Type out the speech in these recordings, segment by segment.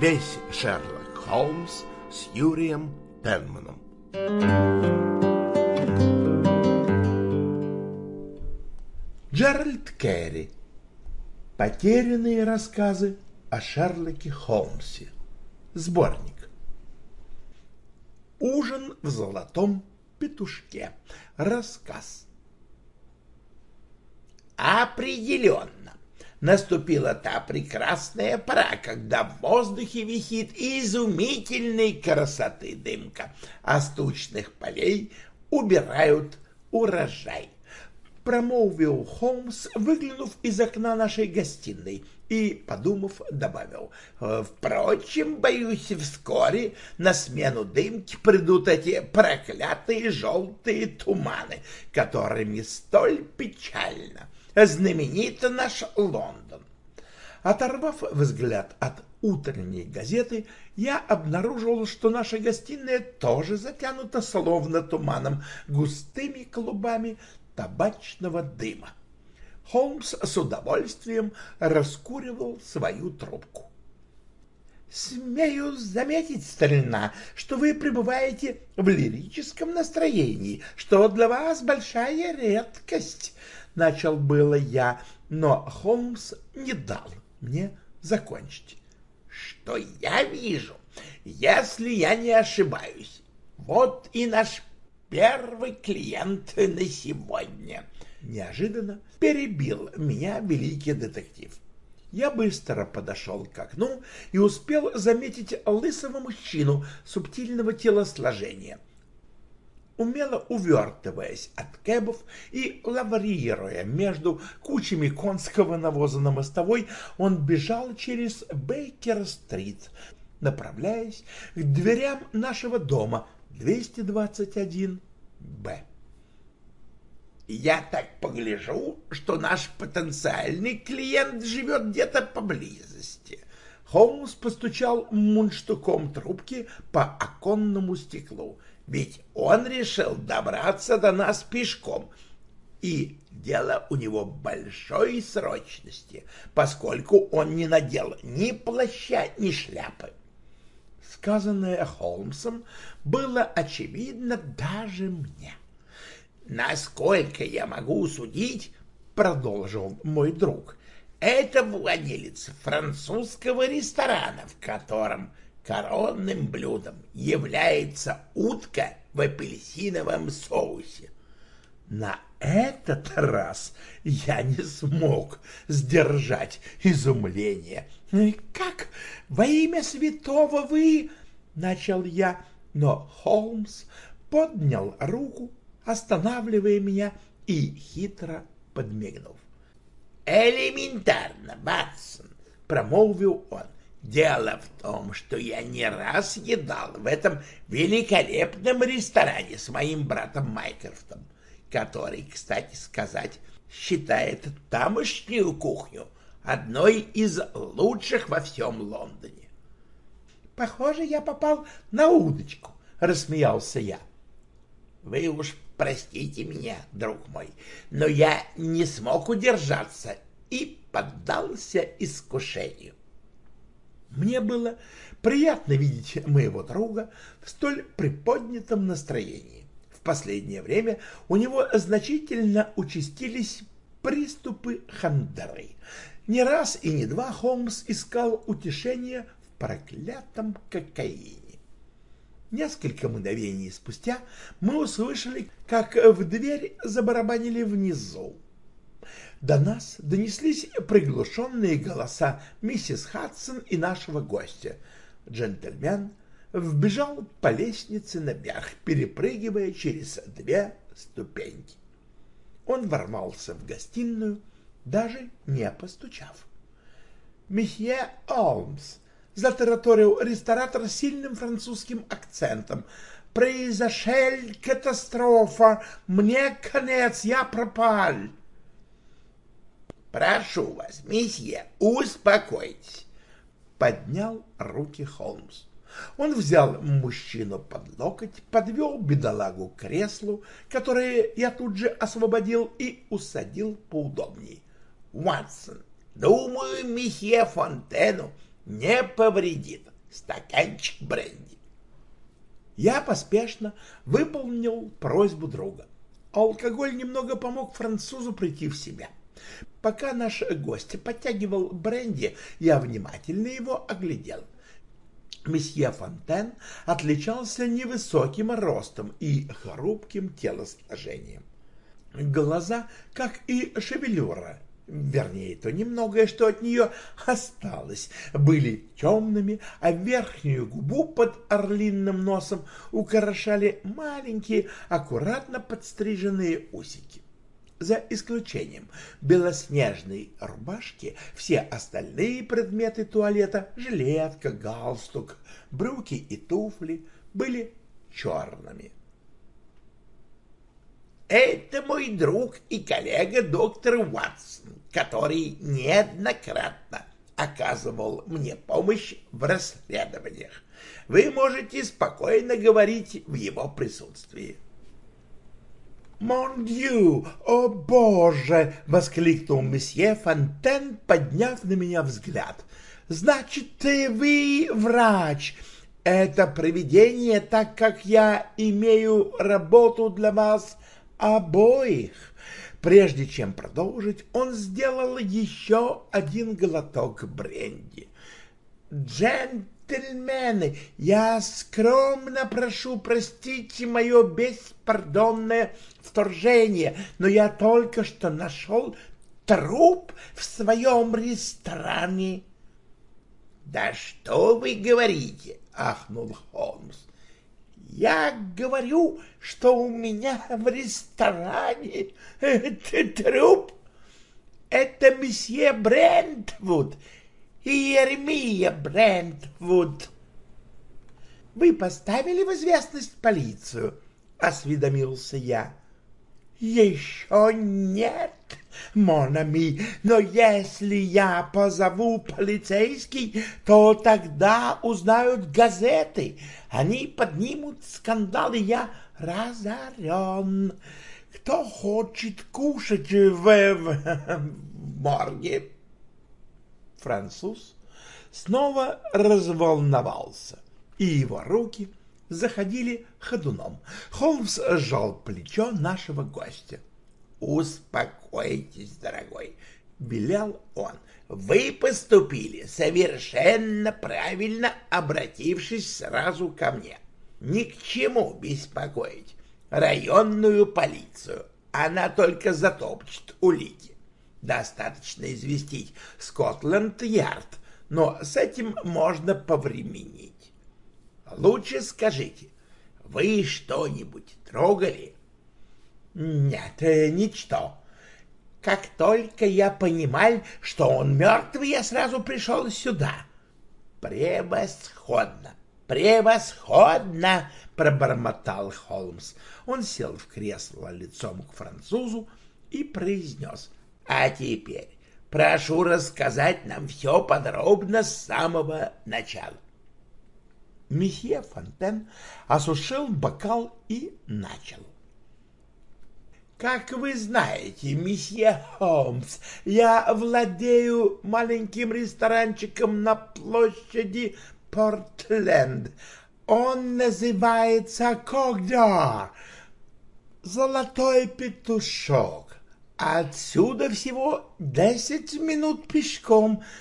Весь Шерлок Холмс с Юрием Пенманом. Джеральд Керри. Потерянные рассказы о Шерлоке Холмсе. Сборник. Ужин в золотом петушке. Рассказ. Определенно. Наступила та прекрасная пора, когда в воздухе висит изумительной красоты дымка, а с тучных полей убирают урожай. Промолвил Холмс, выглянув из окна нашей гостиной, и, подумав, добавил, «Впрочем, боюсь, вскоре на смену дымки придут эти проклятые желтые туманы, которыми столь печально знаменит наш Лондон». Оторвав взгляд от утренней газеты, я обнаружил, что наша гостиная тоже затянута словно туманом густыми клубами табачного дыма. Холмс с удовольствием раскуривал свою трубку. «Смею заметить, старина, что вы пребываете в лирическом настроении, что для вас большая редкость», — начал было я, но Холмс не дал мне закончить. «Что я вижу, если я не ошибаюсь, вот и наш первый клиент на сегодня», Неожиданно перебил меня великий детектив. Я быстро подошел к окну и успел заметить лысого мужчину субтильного телосложения. Умело увертываясь от кэбов и лаврируя между кучами конского навоза на мостовой, он бежал через Бейкер-стрит, направляясь к дверям нашего дома 221-Б. Я так погляжу, что наш потенциальный клиент живет где-то поблизости. Холмс постучал мундштуком трубки по оконному стеклу, ведь он решил добраться до нас пешком. И дело у него большой срочности, поскольку он не надел ни плаща, ни шляпы. Сказанное Холмсом было очевидно даже мне. Насколько я могу судить, продолжил мой друг, это владелец французского ресторана, в котором коронным блюдом является утка в апельсиновом соусе. На этот раз я не смог сдержать изумление. «Как? Во имя святого вы...» — начал я, но Холмс поднял руку останавливая меня и хитро подмигнув. «Элементарно, Батсон!» — промолвил он. «Дело в том, что я не раз едал в этом великолепном ресторане с моим братом Майкрофтом, который, кстати сказать, считает тамошнюю кухню одной из лучших во всем Лондоне. «Похоже, я попал на удочку», — рассмеялся я. «Вы уж Простите меня, друг мой, но я не смог удержаться и поддался искушению. Мне было приятно видеть моего друга в столь приподнятом настроении. В последнее время у него значительно участились приступы хандры. Не раз и не два Холмс искал утешения в проклятом кокаине. Несколько мгновений спустя мы услышали, как в дверь забарабанили внизу. До нас донеслись приглушенные голоса миссис Хадсон и нашего гостя. Джентльмен вбежал по лестнице наверх, перепрыгивая через две ступеньки. Он ворвался в гостиную, даже не постучав. «Месье Олмс!» затараторил ресторатор с сильным французским акцентом. «Произошель катастрофа! Мне конец, я пропал!» «Прошу вас, месье, успокойтесь!» Поднял руки Холмс. Он взял мужчину под локоть, подвел бедолагу к креслу, которое я тут же освободил и усадил поудобнее. «Ватсон, думаю, месье Фонтену не повредит стаканчик бренди. Я поспешно выполнил просьбу друга. Алкоголь немного помог французу прийти в себя. Пока наш гость подтягивал бренди, я внимательно его оглядел. Месье Фонтен отличался невысоким ростом и хрупким телосложением. Глаза, как и шевелюра, вернее, то немногое, что от нее осталось, были темными, а верхнюю губу под орлиным носом украшали маленькие, аккуратно подстриженные усики. За исключением белоснежной рубашки, все остальные предметы туалета — жилетка, галстук, брюки и туфли — были черными. Это мой друг и коллега доктор Уатсон, который неоднократно оказывал мне помощь в расследованиях. Вы можете спокойно говорить в его присутствии. «Мон дью! О, боже!» — воскликнул месье Фонтен, подняв на меня взгляд. «Значит, ты вы врач!» Это проведение, так как я имею работу для вас обоих. Прежде чем продолжить, он сделал еще один глоток бренди. «Джентльмены, я скромно прошу простить мое беспардонное вторжение, но я только что нашел труп в своем ресторане». «Да что вы говорите?» — ахнул Холмс. Я говорю, что у меня в ресторане это труп. Это месье Брентвуд и Еремия Брентвуд. Вы поставили в известность полицию? Осведомился я. Еще нет, Монами, но если я позову полицейский, то тогда узнают газеты. Они поднимут скандал, и я разорен. Кто хочет кушать в, в, в морге? Француз снова разволновался, и его руки заходили ходуном. Холмс сжал плечо нашего гостя. «Успокойтесь, дорогой», — велел он. «Вы поступили совершенно правильно, обратившись сразу ко мне. Ни к чему беспокоить районную полицию. Она только затопчет улики. Достаточно известить Скотланд-Ярд, но с этим можно повременить. Лучше скажите, вы что-нибудь трогали? Нет, э, ничто. Как только я понимал, что он мертв, я сразу пришел сюда. Превосходно, превосходно, пробормотал Холмс. Он сел в кресло лицом к французу и произнес. А теперь прошу рассказать нам все подробно с самого начала. Месье Фонтен осушил бокал и начал. Как вы знаете, месье Холмс, я владею маленьким ресторанчиком на площади Портленд. Он называется Когдар, Золотой петушок. Отсюда всего десять минут пешком —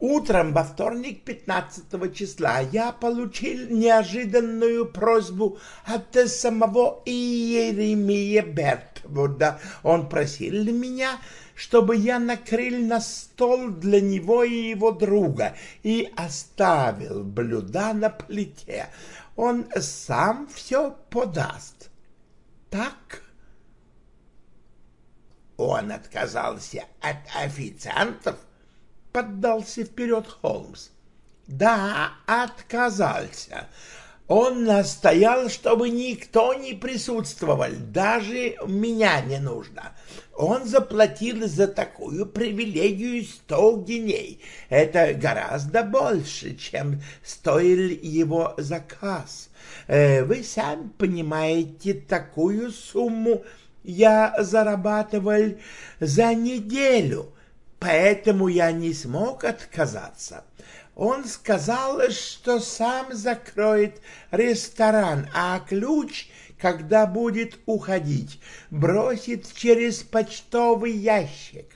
Утром во вторник 15 числа я получил неожиданную просьбу от самого Иеремия Бертвуда. Он просил меня, чтобы я накрыл на стол для него и его друга и оставил блюда на плите. Он сам все подаст. Так? Он отказался от официантов? поддался вперед Холмс. Да, отказался. Он настоял, чтобы никто не присутствовал, даже меня не нужно. Он заплатил за такую привилегию сто геней. Это гораздо больше, чем стоил его заказ. Э, вы сами понимаете, такую сумму я зарабатывал за неделю — Поэтому я не смог отказаться. Он сказал, что сам закроет ресторан, а ключ, когда будет уходить, бросит через почтовый ящик.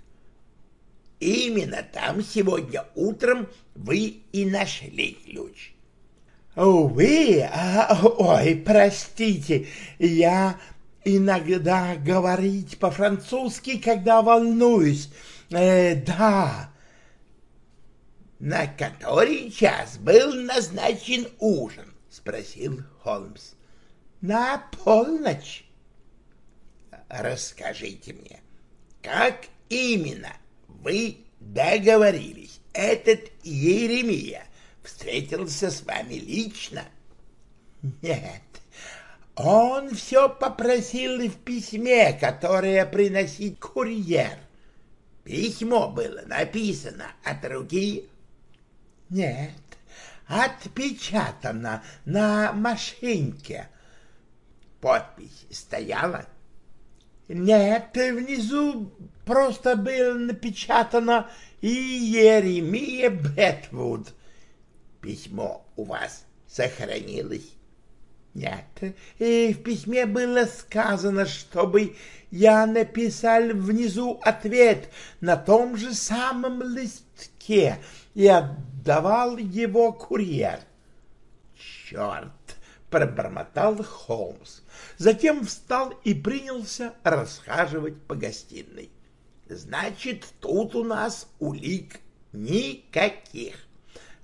Именно там сегодня утром вы и нашли ключ. Увы, а, ой, простите, я иногда говорить по-французски, когда волнуюсь. Э, да. На который час был назначен ужин? спросил Холмс. На полночь. Расскажите мне, как именно вы договорились? Этот Еремия встретился с вами лично? Нет, он все попросил в письме, которое приносит курьер. Письмо было написано от руки? Нет, отпечатано на машинке. Подпись стояла? Нет, внизу просто было напечатано и Еремия Бетвуд. Письмо у вас сохранилось? Нет, и в письме было сказано, чтобы я написал внизу ответ на том же самом листке и отдавал его курьер. Черт! пробормотал Холмс. Затем встал и принялся расхаживать по гостиной. Значит, тут у нас улик никаких.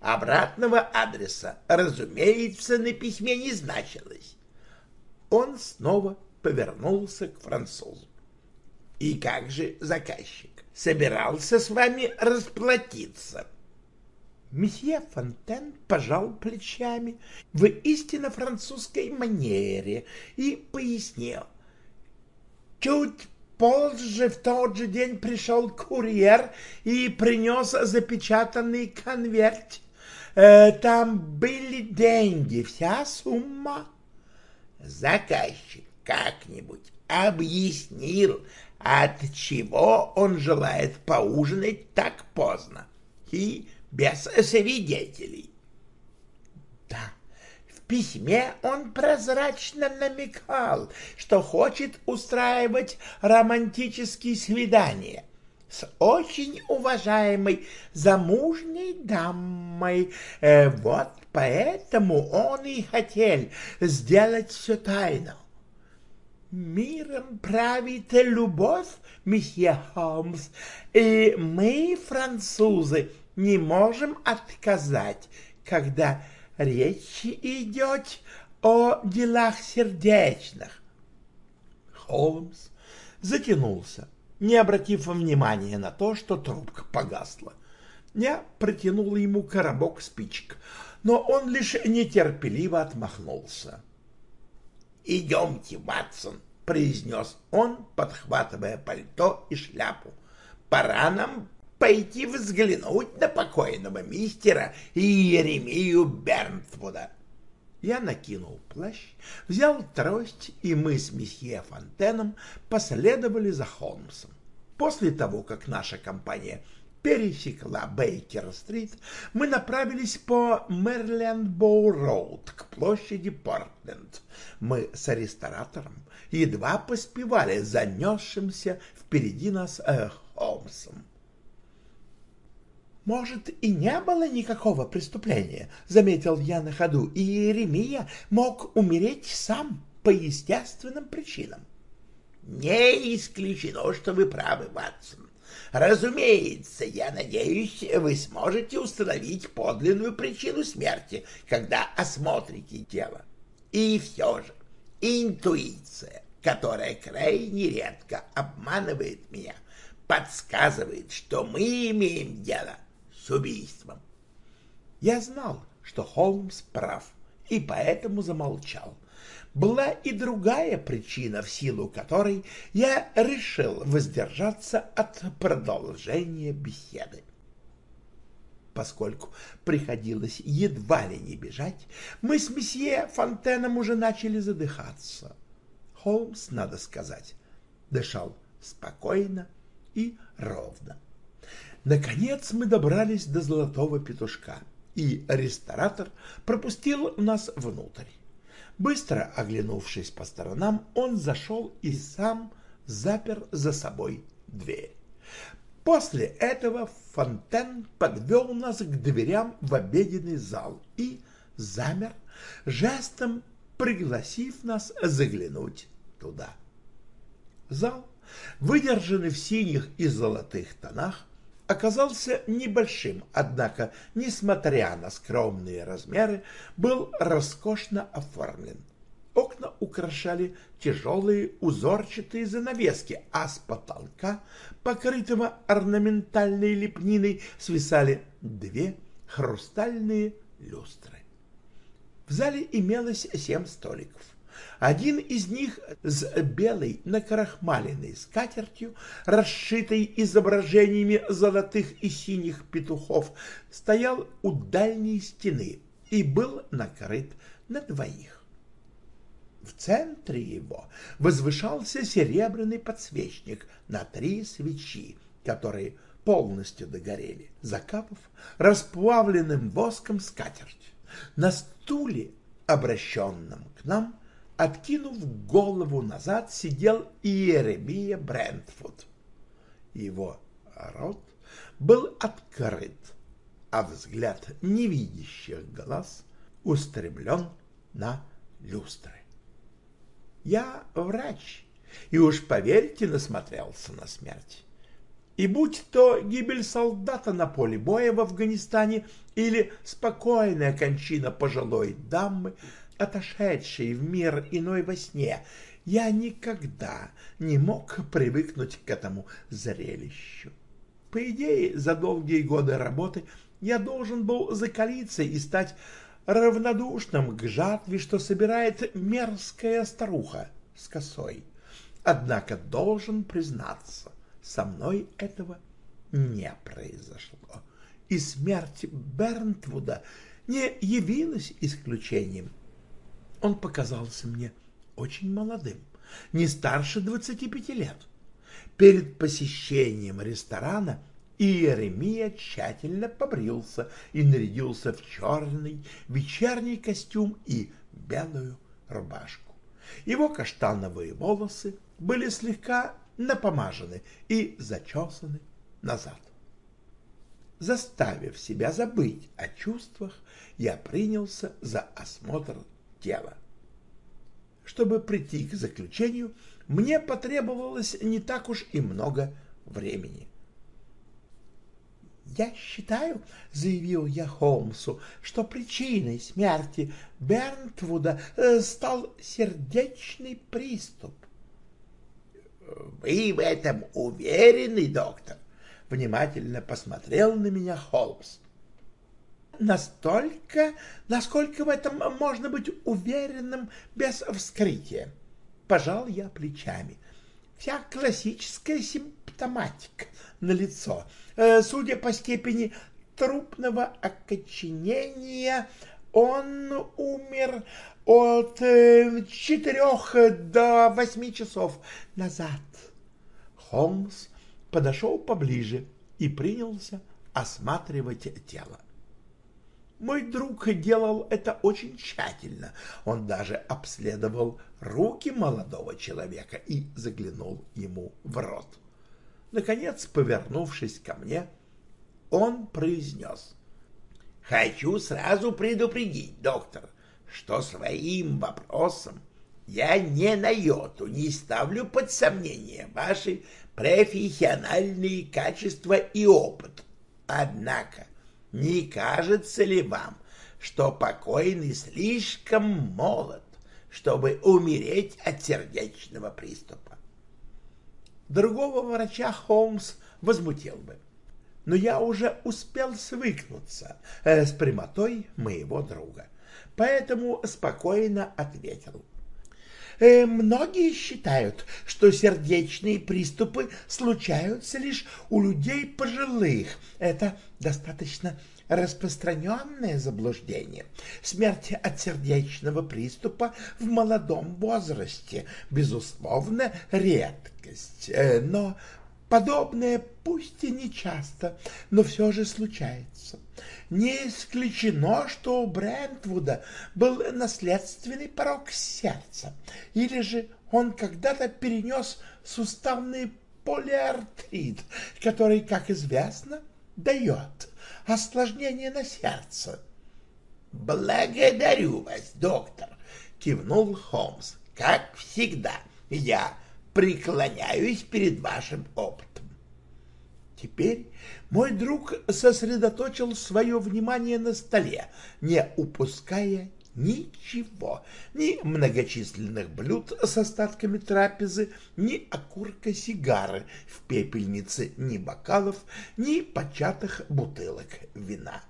Обратного адреса, разумеется, на письме не значилось. Он снова повернулся к французу. «И как же заказчик? Собирался с вами расплатиться?» Месье Фонтен пожал плечами в истинно французской манере и пояснил. Чуть позже в тот же день пришел курьер и принес запечатанный конверт. Э, там были деньги, вся сумма. Заказчик как-нибудь объяснил, от чего он желает поужинать так поздно и без свидетелей. Да, в письме он прозрачно намекал, что хочет устраивать романтические свидания с очень уважаемой замужней дамой. Э, вот поэтому он и хотел сделать все тайно. Миром правит любовь, месье Холмс, и мы, французы, не можем отказать, когда речь идет о делах сердечных. Холмс затянулся не обратив внимания на то, что трубка погасла. Я протянул ему коробок спичек, но он лишь нетерпеливо отмахнулся. «Идемте, Ватсон», — произнес он, подхватывая пальто и шляпу. «Пора нам пойти взглянуть на покойного мистера Иеремию Бернтвуда». Я накинул плащ, взял трость, и мы с месье Фонтеном последовали за Холмсом. После того, как наша компания пересекла Бейкер-стрит, мы направились по Мэриленд-Боу-роуд к площади Портленд. Мы с ресторатором едва поспевали занесшимся впереди нас э, Холмсом. «Может, и не было никакого преступления», — заметил я на ходу, — «и Иеремия мог умереть сам по естественным причинам». «Не исключено, что вы правы, Ватсон. Разумеется, я надеюсь, вы сможете установить подлинную причину смерти, когда осмотрите тело. И все же, интуиция, которая крайне редко обманывает меня, подсказывает, что мы имеем дело убийством. Я знал, что Холмс прав, и поэтому замолчал. Была и другая причина, в силу которой я решил воздержаться от продолжения беседы. Поскольку приходилось едва ли не бежать, мы с месье Фонтеном уже начали задыхаться. Холмс, надо сказать, дышал спокойно и ровно. Наконец мы добрались до золотого петушка. и ресторатор пропустил нас внутрь. Быстро оглянувшись по сторонам, он зашел и сам запер за собой дверь. После этого Фонтен подвел нас к дверям в обеденный зал и замер, жестом пригласив нас заглянуть туда. Зал, выдержанный в синих и золотых тонах, оказался небольшим, однако, несмотря на скромные размеры, был роскошно оформлен. Окна украшали тяжелые узорчатые занавески, а с потолка, покрытого орнаментальной лепниной, свисали две хрустальные люстры. В зале имелось семь столиков. Один из них с белой накрахмаленной скатертью, расшитой изображениями золотых и синих петухов, стоял у дальней стены и был накрыт на двоих. В центре его возвышался серебряный подсвечник на три свечи, которые полностью догорели, закапав расплавленным воском скатерть. На стуле, обращенном к нам, Откинув голову назад, сидел Иеремия Брентфуд. Его рот был открыт, а взгляд невидящих глаз устремлен на люстры. Я врач, и уж поверьте, насмотрелся на смерть. И будь то гибель солдата на поле боя в Афганистане или спокойная кончина пожилой дамы, отошедший в мир иной во сне, я никогда не мог привыкнуть к этому зрелищу. По идее, за долгие годы работы я должен был закалиться и стать равнодушным к жатве, что собирает мерзкая старуха с косой. Однако должен признаться, со мной этого не произошло, и смерть Бернтвуда не явилась исключением. Он показался мне очень молодым, не старше 25 лет. Перед посещением ресторана Иеремия тщательно побрился и нарядился в черный вечерний костюм и белую рубашку. Его каштановые волосы были слегка напомажены и зачесаны назад. Заставив себя забыть о чувствах, я принялся за осмотр тела. Чтобы прийти к заключению, мне потребовалось не так уж и много времени. «Я считаю, — заявил я Холмсу, — что причиной смерти Бернтвуда э, стал сердечный приступ». «Вы в этом уверены, доктор?» — внимательно посмотрел на меня Холмс настолько, насколько в этом можно быть уверенным без вскрытия. Пожал я плечами. Вся классическая симптоматика на лицо. Э, судя по степени трупного окоченения, он умер от э, четырех до восьми часов назад. Холмс подошел поближе и принялся осматривать тело. Мой друг делал это очень тщательно. Он даже обследовал руки молодого человека и заглянул ему в рот. Наконец, повернувшись ко мне, он произнес. «Хочу сразу предупредить, доктор, что своим вопросом я не на йоту не ставлю под сомнение ваши профессиональные качества и опыт. Однако не кажется ли вам, что покойный слишком молод, чтобы умереть от сердечного приступа? Другого врача Холмс возмутил бы, но я уже успел свыкнуться э, с прямотой моего друга, поэтому спокойно ответил — многие считают, что сердечные приступы случаются лишь у людей пожилых. Это достаточно распространенное заблуждение. Смерть от сердечного приступа в молодом возрасте, безусловно, редкость. Э, но Подобное пусть и не часто, но все же случается. Не исключено, что у Брентвуда был наследственный порог сердца, или же он когда-то перенес суставный полиартрит, который, как известно, дает осложнение на сердце. «Благодарю вас, доктор», — кивнул Холмс. «Как всегда, я преклоняюсь перед вашим опытом. Теперь мой друг сосредоточил свое внимание на столе, не упуская ничего, ни многочисленных блюд с остатками трапезы, ни окурка сигары в пепельнице, ни бокалов, ни початых бутылок вина.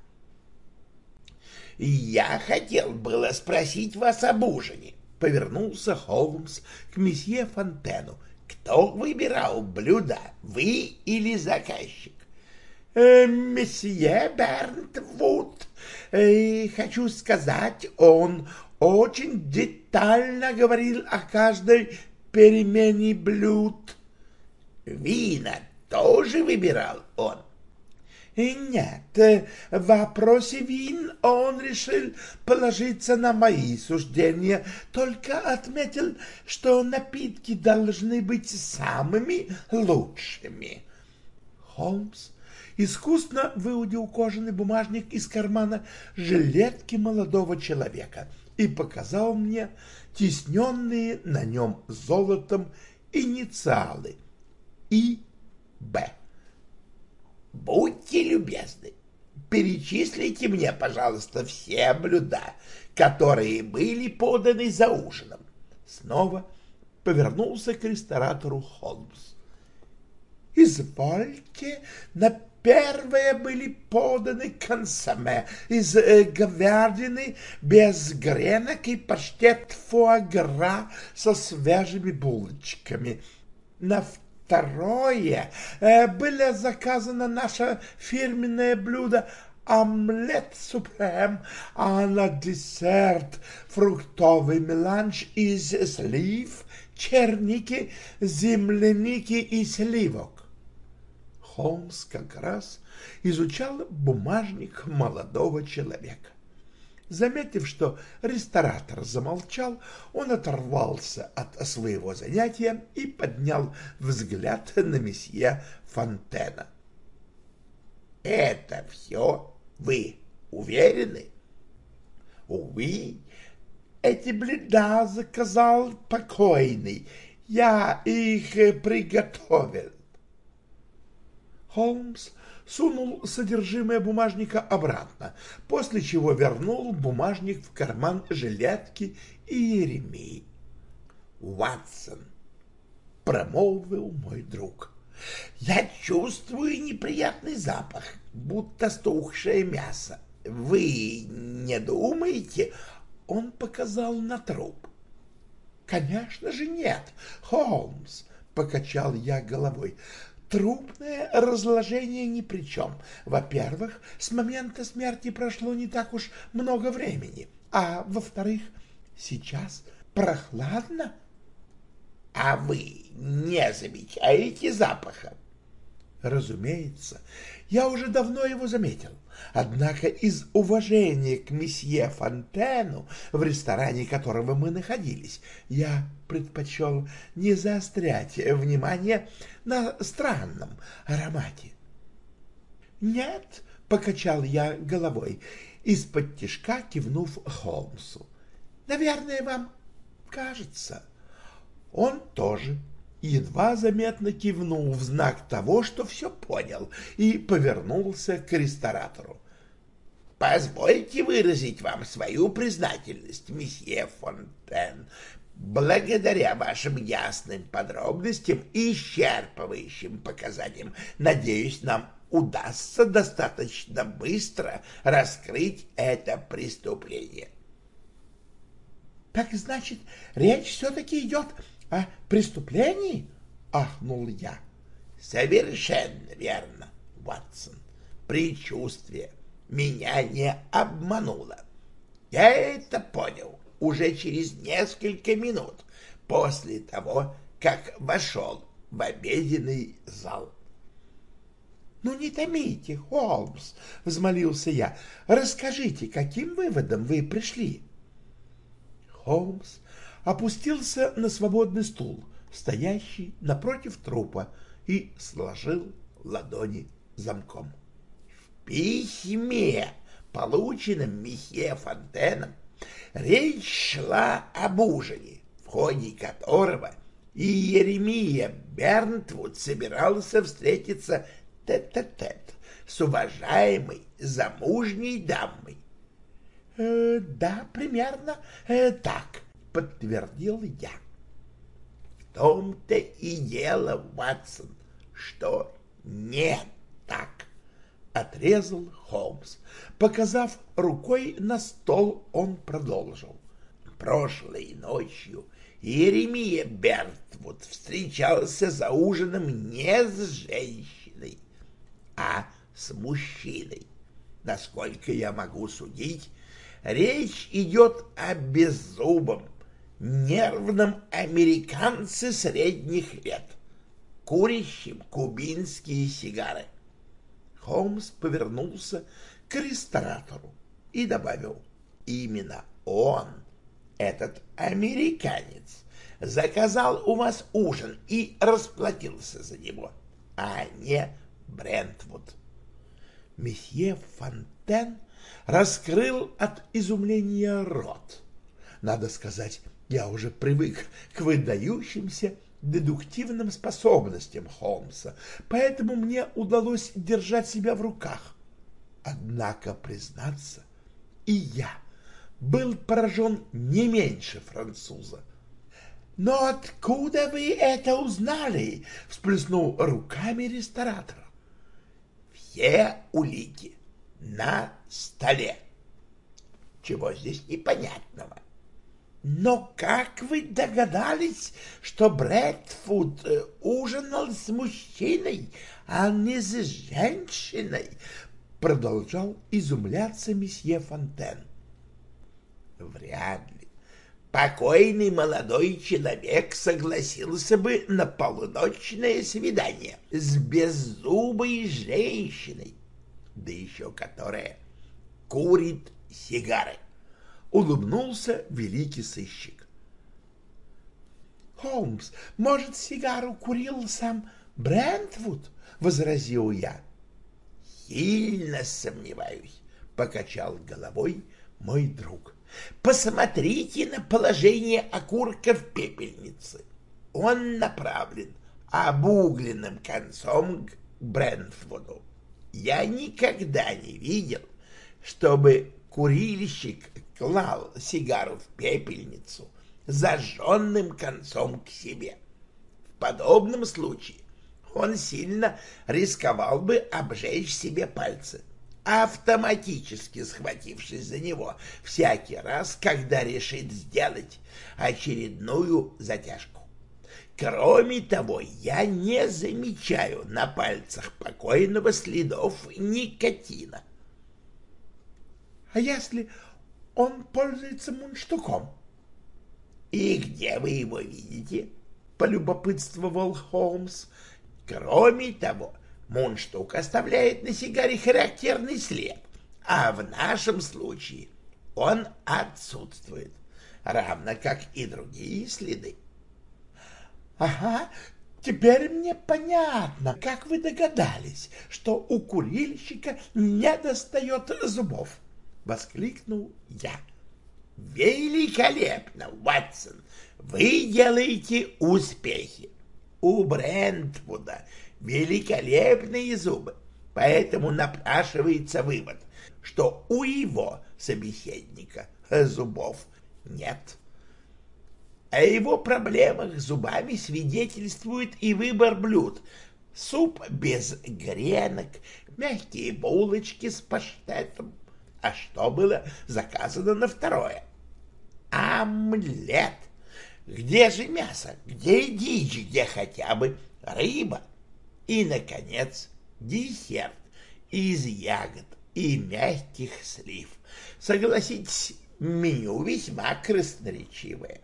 «Я хотел было спросить вас об ужине», — повернулся Холмс к месье Фонтену. «Кто выбирал блюда, вы или заказчик?» «Э, «Месье Бернт Вуд, э, хочу сказать, он очень детально говорил о каждой перемене блюд». «Вина тоже выбирал он?» Нет, в вопросе вин он решил положиться на мои суждения, только отметил, что напитки должны быть самыми лучшими. Холмс искусно выудил кожаный бумажник из кармана жилетки молодого человека и показал мне тисненные на нем золотом инициалы И. Б. Будьте любезны, перечислите мне, пожалуйста, все блюда, которые были поданы за ужином. Снова повернулся к ресторатору Холмс. Извольте, на первое были поданы консоме из э, говядины без гренок и паштет фуагра со свежими булочками. На Второе, э, было заказано наше фирменное блюдо омлет супрем, а на десерт фруктовый меланж из слив, черники, земляники и сливок. Холмс как раз изучал бумажник молодого человека. Заметив, что ресторатор замолчал, он оторвался от своего занятия и поднял взгляд на месье Фонтена. — Это все? Вы уверены? — Увы, эти блюда заказал покойный. Я их приготовил. Холмс сунул содержимое бумажника обратно, после чего вернул бумажник в карман жилетки и Еремии. «Ватсон», — промолвил мой друг, — «я чувствую неприятный запах, будто стухшее мясо. Вы не думаете?» Он показал на труп. «Конечно же нет, Холмс», — покачал я головой. Трупное разложение ни при чем. Во-первых, с момента смерти прошло не так уж много времени, а во-вторых, сейчас прохладно. А вы не замечаете запаха? Разумеется, я уже давно его заметил. Однако из уважения к месье Фонтену, в ресторане которого мы находились, я предпочел не заострять внимание на странном аромате. «Нет», — покачал я головой, из-под тишка кивнув Холмсу. «Наверное, вам кажется». Он тоже едва заметно кивнул в знак того, что все понял, и повернулся к ресторатору. «Позвольте выразить вам свою признательность, месье Фонтен. Благодаря вашим ясным подробностям и исчерпывающим показаниям, надеюсь, нам удастся достаточно быстро раскрыть это преступление». «Так значит, речь все-таки идет о преступлении? — ахнул я. — Совершенно верно, Ватсон. Предчувствие меня не обмануло. Я это понял уже через несколько минут после того, как вошел в обеденный зал. «Ну не томите, Холмс!» — взмолился я. «Расскажите, каким выводом вы пришли?» Холмс опустился на свободный стул, стоящий напротив трупа, и сложил ладони замком. В письме, полученном месье Фонтеном, речь шла об ужине, в ходе которого и Еремия Бернтвуд собирался встретиться тет-а-тет с уважаемой замужней дамой. «Э, «Да, примерно э, так», — подтвердил я. «В том-то и дело, Ватсон, что не так», — отрезал Холмс. Показав рукой на стол, он продолжил. «Прошлой ночью Еремия Бертвуд встречался за ужином не с женщиной, а с мужчиной. Насколько я могу судить, речь идет о беззубом, нервном американце средних лет, курящем кубинские сигары. Холмс повернулся к ресторатору и добавил, именно он, этот американец, заказал у вас ужин и расплатился за него, а не Брентвуд. Месье Фонтен раскрыл от изумления рот. Надо сказать, я уже привык к выдающимся дедуктивным способностям Холмса, поэтому мне удалось держать себя в руках. Однако, признаться, и я был поражен не меньше француза. «Но откуда вы это узнали?» — всплеснул руками ресторатор все улики на столе. Чего здесь непонятного? Но как вы догадались, что Брэдфуд э, ужинал с мужчиной, а не с женщиной? Продолжал изумляться месье Фонтен. Вряд ли покойный молодой человек согласился бы на полуночное свидание с беззубой женщиной, да еще которая курит сигары. Улыбнулся великий сыщик. «Холмс, может, сигару курил сам Брентвуд?» — возразил я. «Сильно сомневаюсь», — покачал головой мой друг. Посмотрите на положение окурка в пепельнице. Он направлен обугленным концом к Брэнфуду. Я никогда не видел, чтобы курильщик клал сигару в пепельницу зажженным концом к себе. В подобном случае он сильно рисковал бы обжечь себе пальцы автоматически схватившись за него всякий раз, когда решит сделать очередную затяжку. Кроме того, я не замечаю на пальцах покойного следов никотина. — А если он пользуется мундштуком? — И где вы его видите? — полюбопытствовал Холмс. — Кроме того, Мундштук оставляет на сигаре характерный след, а в нашем случае он отсутствует, равно как и другие следы. — Ага, теперь мне понятно, как вы догадались, что у курильщика не достает зубов, — воскликнул я. — Великолепно, Ватсон! Вы делаете успехи. У Брентвуда великолепные зубы, поэтому напрашивается вывод, что у его собеседника зубов нет. О его проблемах с зубами свидетельствует и выбор блюд. Суп без гренок, мягкие булочки с паштетом. А что было заказано на второе? Омлет. Где же мясо? Где дичь? Где хотя бы рыба? И, наконец, десерт из ягод и мягких слив. Согласитесь, меню весьма красноречивое.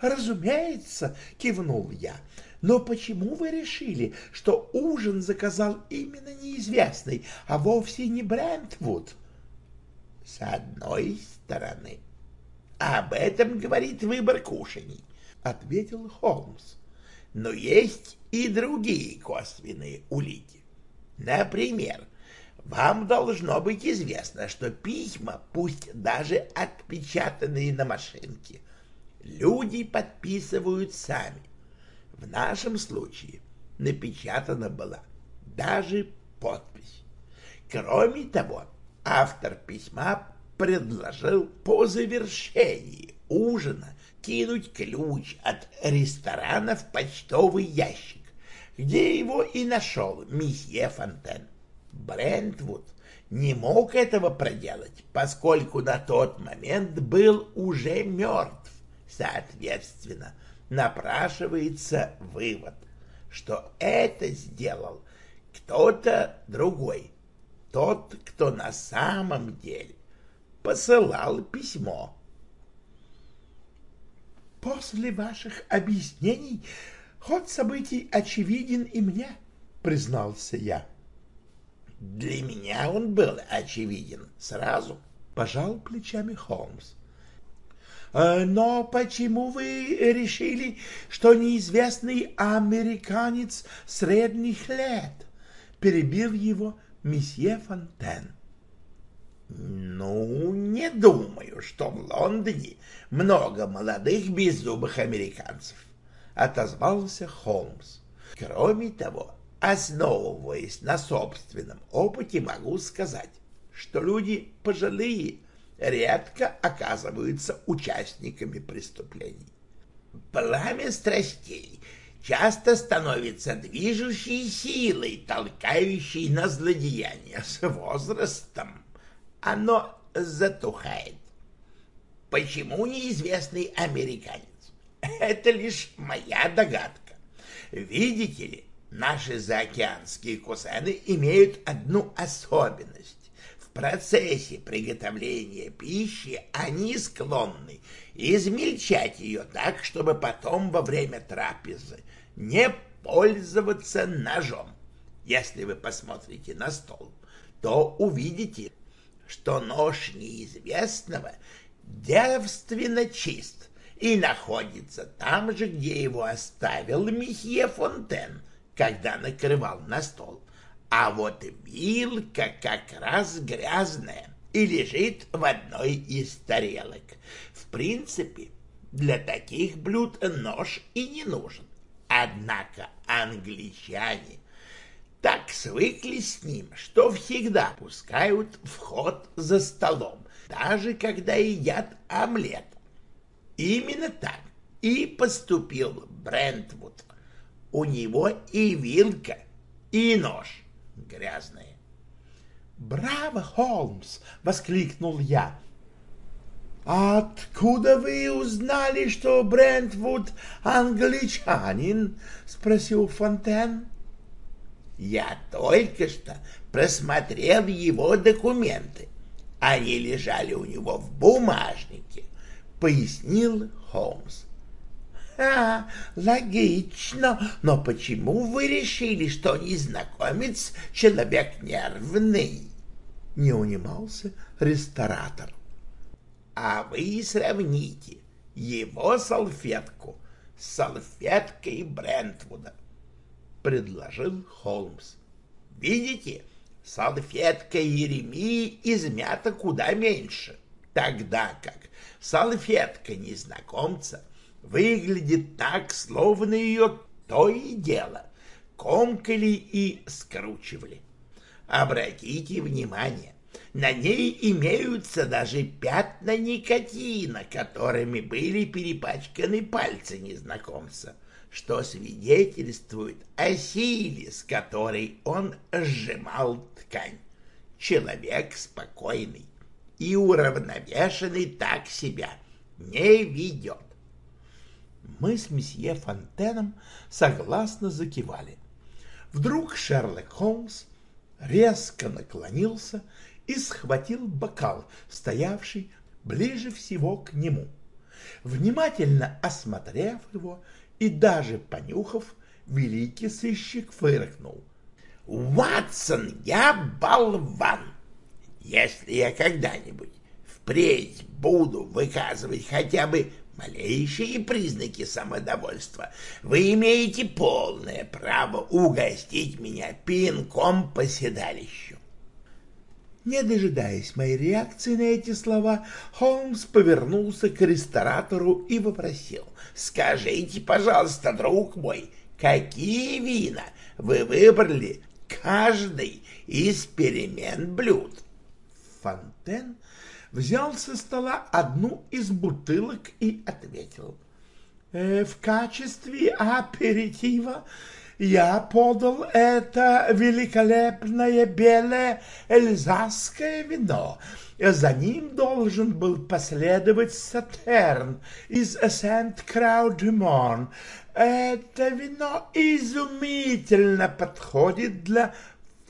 «Разумеется», — кивнул я, Но почему вы решили, что ужин заказал именно неизвестный, а вовсе не Брентвуд? С одной стороны, об этом говорит выбор кушаний, — ответил Холмс. Но есть и другие косвенные улики. Например, вам должно быть известно, что письма, пусть даже отпечатанные на машинке, люди подписывают сами. В нашем случае напечатана была даже подпись. Кроме того, автор письма предложил по завершении ужина кинуть ключ от ресторана в почтовый ящик, где его и нашел месье Фонтен. Брентвуд не мог этого проделать, поскольку на тот момент был уже мертв. Соответственно, напрашивается вывод, что это сделал кто-то другой, тот, кто на самом деле посылал письмо. После ваших объяснений ход событий очевиден и мне, признался я. Для меня он был очевиден сразу, пожал плечами Холмс. «Э, но почему вы решили, что неизвестный американец средних лет перебил его месье Фонтен? Ну, не думаю, что в Лондоне много молодых беззубых американцев, отозвался Холмс. Кроме того, основываясь на собственном опыте, могу сказать, что люди пожилые редко оказываются участниками преступлений. Пламя страстей часто становится движущей силой, толкающей на злодеяние с возрастом. Оно затухает. Почему неизвестный американец? Это лишь моя догадка. Видите ли, Наши заокеанские кузены имеют одну особенность. В процессе приготовления пищи они склонны измельчать ее так, чтобы потом во время трапезы не пользоваться ножом. Если вы посмотрите на стол, то увидите, что нож неизвестного девственно чист и находится там же, где его оставил месье Фонтен — когда накрывал на стол. А вот вилка как раз грязная и лежит в одной из тарелок. В принципе, для таких блюд нож и не нужен. Однако англичане так свыклись с ним, что всегда пускают в ход за столом, даже когда едят омлет. Именно так и поступил Брентвуд у него и вилка, и нож грязные. «Браво, Холмс!» — воскликнул я. «Откуда вы узнали, что Брентвуд англичанин?» — спросил Фонтен. «Я только что просмотрел его документы. Они лежали у него в бумажнике», — пояснил Холмс. А, логично. Но почему вы решили, что незнакомец — человек нервный? Не унимался ресторатор. А вы сравните его салфетку с салфеткой Брентвуда, — предложил Холмс. Видите, салфетка Еремии измята куда меньше, тогда как салфетка незнакомца — выглядит так, словно ее то и дело комкали и скручивали. Обратите внимание, на ней имеются даже пятна никотина, которыми были перепачканы пальцы незнакомца, что свидетельствует о силе, с которой он сжимал ткань. Человек спокойный и уравновешенный так себя не ведет. Мы с месье Фонтеном согласно закивали. Вдруг Шерлок Холмс резко наклонился и схватил бокал, стоявший ближе всего к нему. Внимательно осмотрев его и даже понюхав, великий сыщик фыркнул. «Ватсон, я болван! Если я когда-нибудь впредь буду выказывать хотя бы малейшие признаки самодовольства, вы имеете полное право угостить меня пинком по седалищу. Не дожидаясь моей реакции на эти слова, Холмс повернулся к ресторатору и вопросил. «Скажите, пожалуйста, друг мой, какие вина вы выбрали каждый из перемен блюд?» Фонтен взял со стола одну из бутылок и ответил. «Э, «В качестве аперитива я подал это великолепное белое эльзасское вино. За ним должен был последовать Сатерн из Сент-Крау-де-Мон. Это вино изумительно подходит для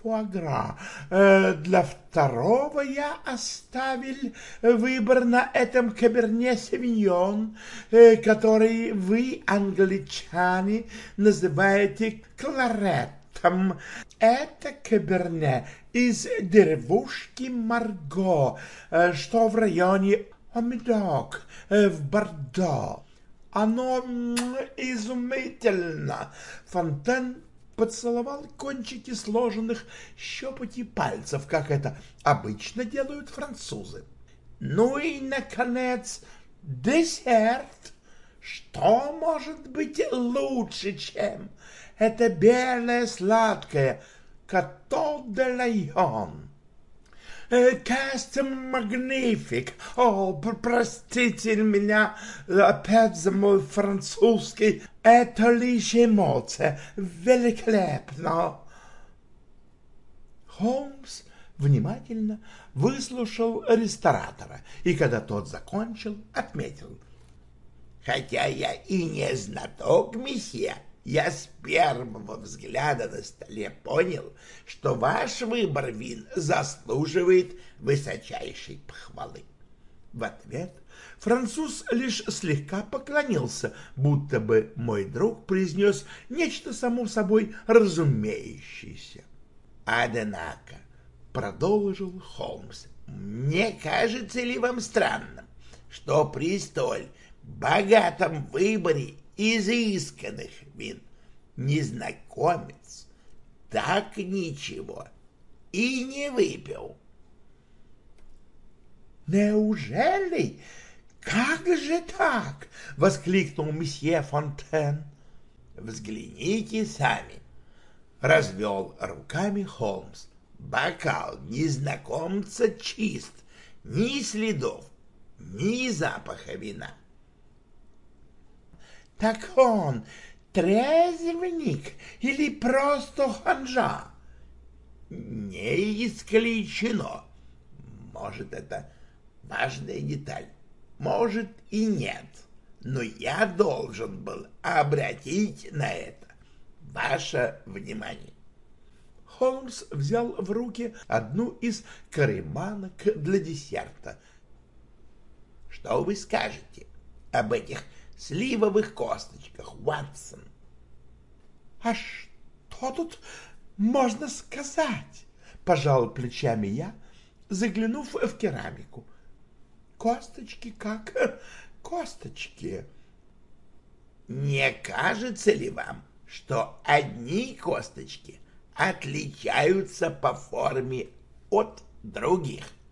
фуагра. Э, для второго я оставил выбор на этом каберне савиньон, э, который вы, англичане, называете кларетом. Это каберне из деревушки Марго, э, что в районе Омидок в Бордо. Оно изумительно. Фонтен поцеловал кончики сложенных щепоти пальцев, как это обычно делают французы. Ну и, наконец, десерт. Что может быть лучше, чем это белое сладкое «Като де Лайон»? Каст магнифик. О, простите меня опять за мой французский. Это лишь эмоция. Великолепно. Холмс внимательно выслушал ресторатора, и когда тот закончил, отметил. «Хотя я и не знаток, месье, я с первого взгляда на столе понял, что ваш выбор вин заслуживает высочайшей похвалы. В ответ француз лишь слегка поклонился, будто бы мой друг произнес нечто само собой разумеющееся. Однако, продолжил Холмс, не кажется ли вам странным, что при столь богатом выборе изысканных вин. Незнакомец так ничего и не выпил. «Неужели? Как же так?» — воскликнул месье Фонтен. «Взгляните сами», — развел руками Холмс. «Бокал незнакомца чист, ни следов, ни запаха вина. Так он трезвенник или просто ханжа? Не исключено. Может, это важная деталь, может и нет, но я должен был обратить на это ваше внимание. Холмс взял в руки одну из кареманок для десерта. Что вы скажете об этих сливовых косточках, Уатсон. — А что тут можно сказать? — пожал плечами я, заглянув в керамику. — Косточки как косточки. — Не кажется ли вам, что одни косточки отличаются по форме от других? —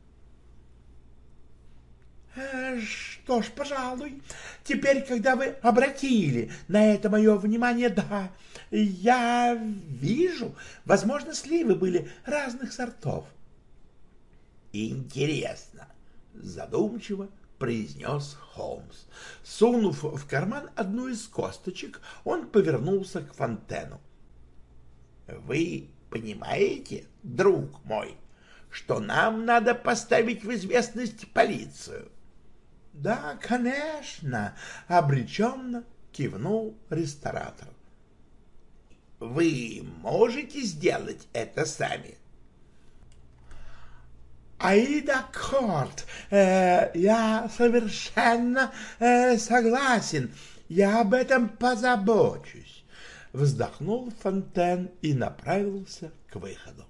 Э, что ж, пожалуй, теперь, когда вы обратили на это мое внимание, да, я вижу, возможно, сливы были разных сортов. Интересно, задумчиво произнес Холмс. Сунув в карман одну из косточек, он повернулся к Фонтену. Вы понимаете, друг мой, что нам надо поставить в известность полицию? — да, конечно, обреченно кивнул ресторатор. Вы можете сделать это сами? Аида Корт, э, я совершенно э, согласен, я об этом позабочусь. вздохнул Фонтен и направился к выходу.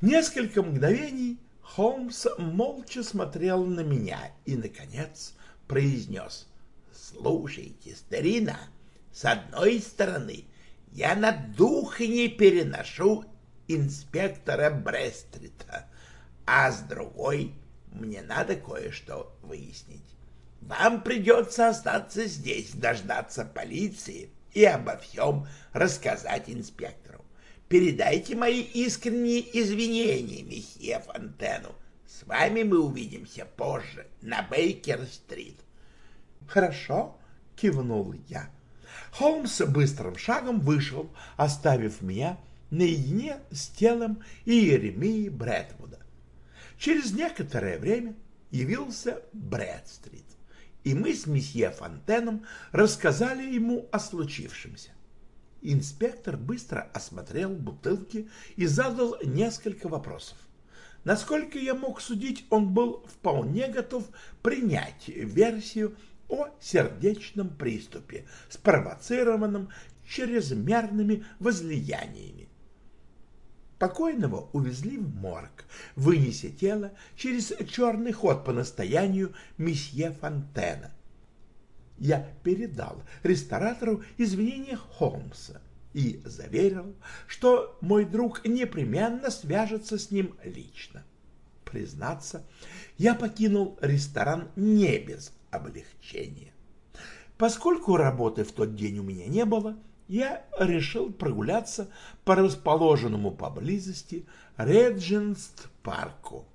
Несколько мгновений Холмс молча смотрел на меня и, наконец, произнес. «Слушайте, старина, с одной стороны, я на дух не переношу инспектора Брестрита, а с другой мне надо кое-что выяснить. Вам придется остаться здесь, дождаться полиции и обо всем рассказать инспектору. Передайте мои искренние извинения, месье Фонтену. С вами мы увидимся позже на Бейкер-стрит. — Хорошо, — кивнул я. Холмс быстрым шагом вышел, оставив меня наедине с телом Иеремии Брэдвуда. Через некоторое время явился Брэдстрит, и мы с месье Фонтеном рассказали ему о случившемся. Инспектор быстро осмотрел бутылки и задал несколько вопросов. Насколько я мог судить, он был вполне готов принять версию о сердечном приступе, спровоцированном чрезмерными возлияниями. Покойного увезли в морг, вынеся тело через черный ход по настоянию месье Фонтена. Я передал ресторатору извинения Холмса и заверил, что мой друг непременно свяжется с ним лично. Признаться, я покинул ресторан не без облегчения. Поскольку работы в тот день у меня не было, я решил прогуляться по расположенному поблизости Реджинст-парку.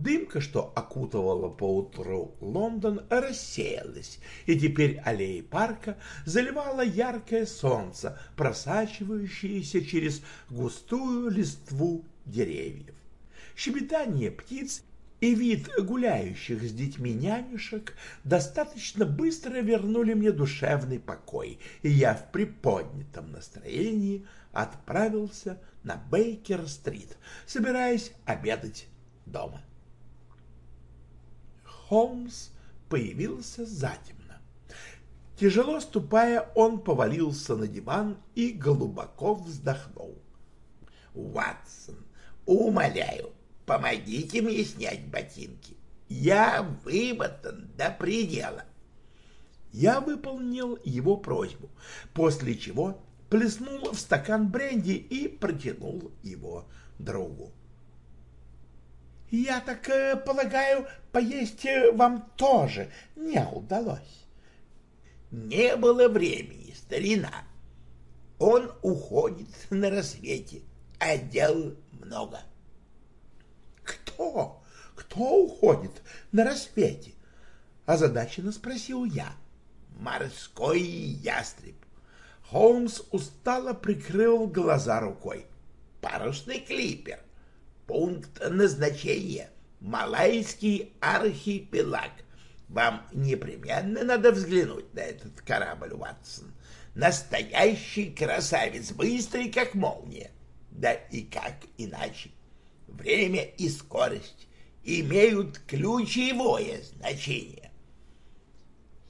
Дымка, что окутывала поутру Лондон, рассеялась, и теперь аллеи парка заливало яркое солнце, просачивающееся через густую листву деревьев. Щебетание птиц и вид гуляющих с детьми нянюшек достаточно быстро вернули мне душевный покой, и я в приподнятом настроении отправился на Бейкер-стрит, собираясь обедать дома. Холмс появился затемно. Тяжело ступая, он повалился на диван и глубоко вздохнул. «Ватсон, умоляю, помогите мне снять ботинки. Я вымотан до предела». Я выполнил его просьбу, после чего плеснул в стакан бренди и протянул его другу. Я так э, полагаю, поесть э, вам тоже не удалось. Не было времени, старина. Он уходит на рассвете, а дел много. Кто? Кто уходит на рассвете? Озадаченно спросил я. Морской ястреб. Холмс устало прикрыл глаза рукой. Парусный клипер Пункт назначения — Малайский архипелаг. Вам непременно надо взглянуть на этот корабль, Ватсон. Настоящий красавец, быстрый, как молния. Да и как иначе? Время и скорость имеют ключевое значение.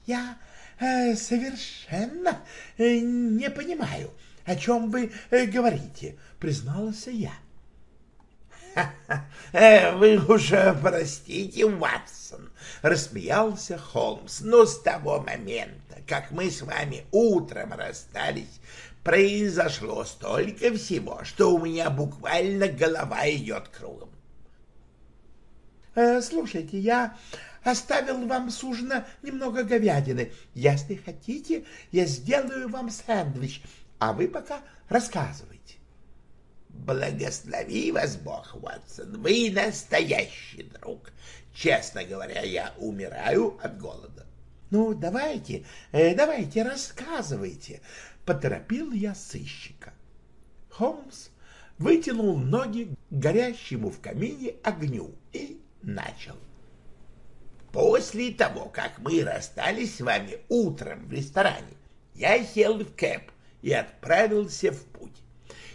Я э, совершенно э, не понимаю, о чем вы э, говорите, призналась я. — «Вы уже простите, Ватсон», — рассмеялся Холмс. «Но с того момента, как мы с вами утром расстались, произошло столько всего, что у меня буквально голова идет кругом». Э, «Слушайте, я оставил вам с ужина немного говядины. Если хотите, я сделаю вам сэндвич, а вы пока рассказывайте». Благослови вас Бог, Ватсон, вы настоящий друг. Честно говоря, я умираю от голода. Ну, давайте, э, давайте, рассказывайте, поторопил я сыщика. Холмс вытянул ноги к горящему в камине огню и начал. После того, как мы расстались с вами утром в ресторане, я сел в кэп и отправился в путь.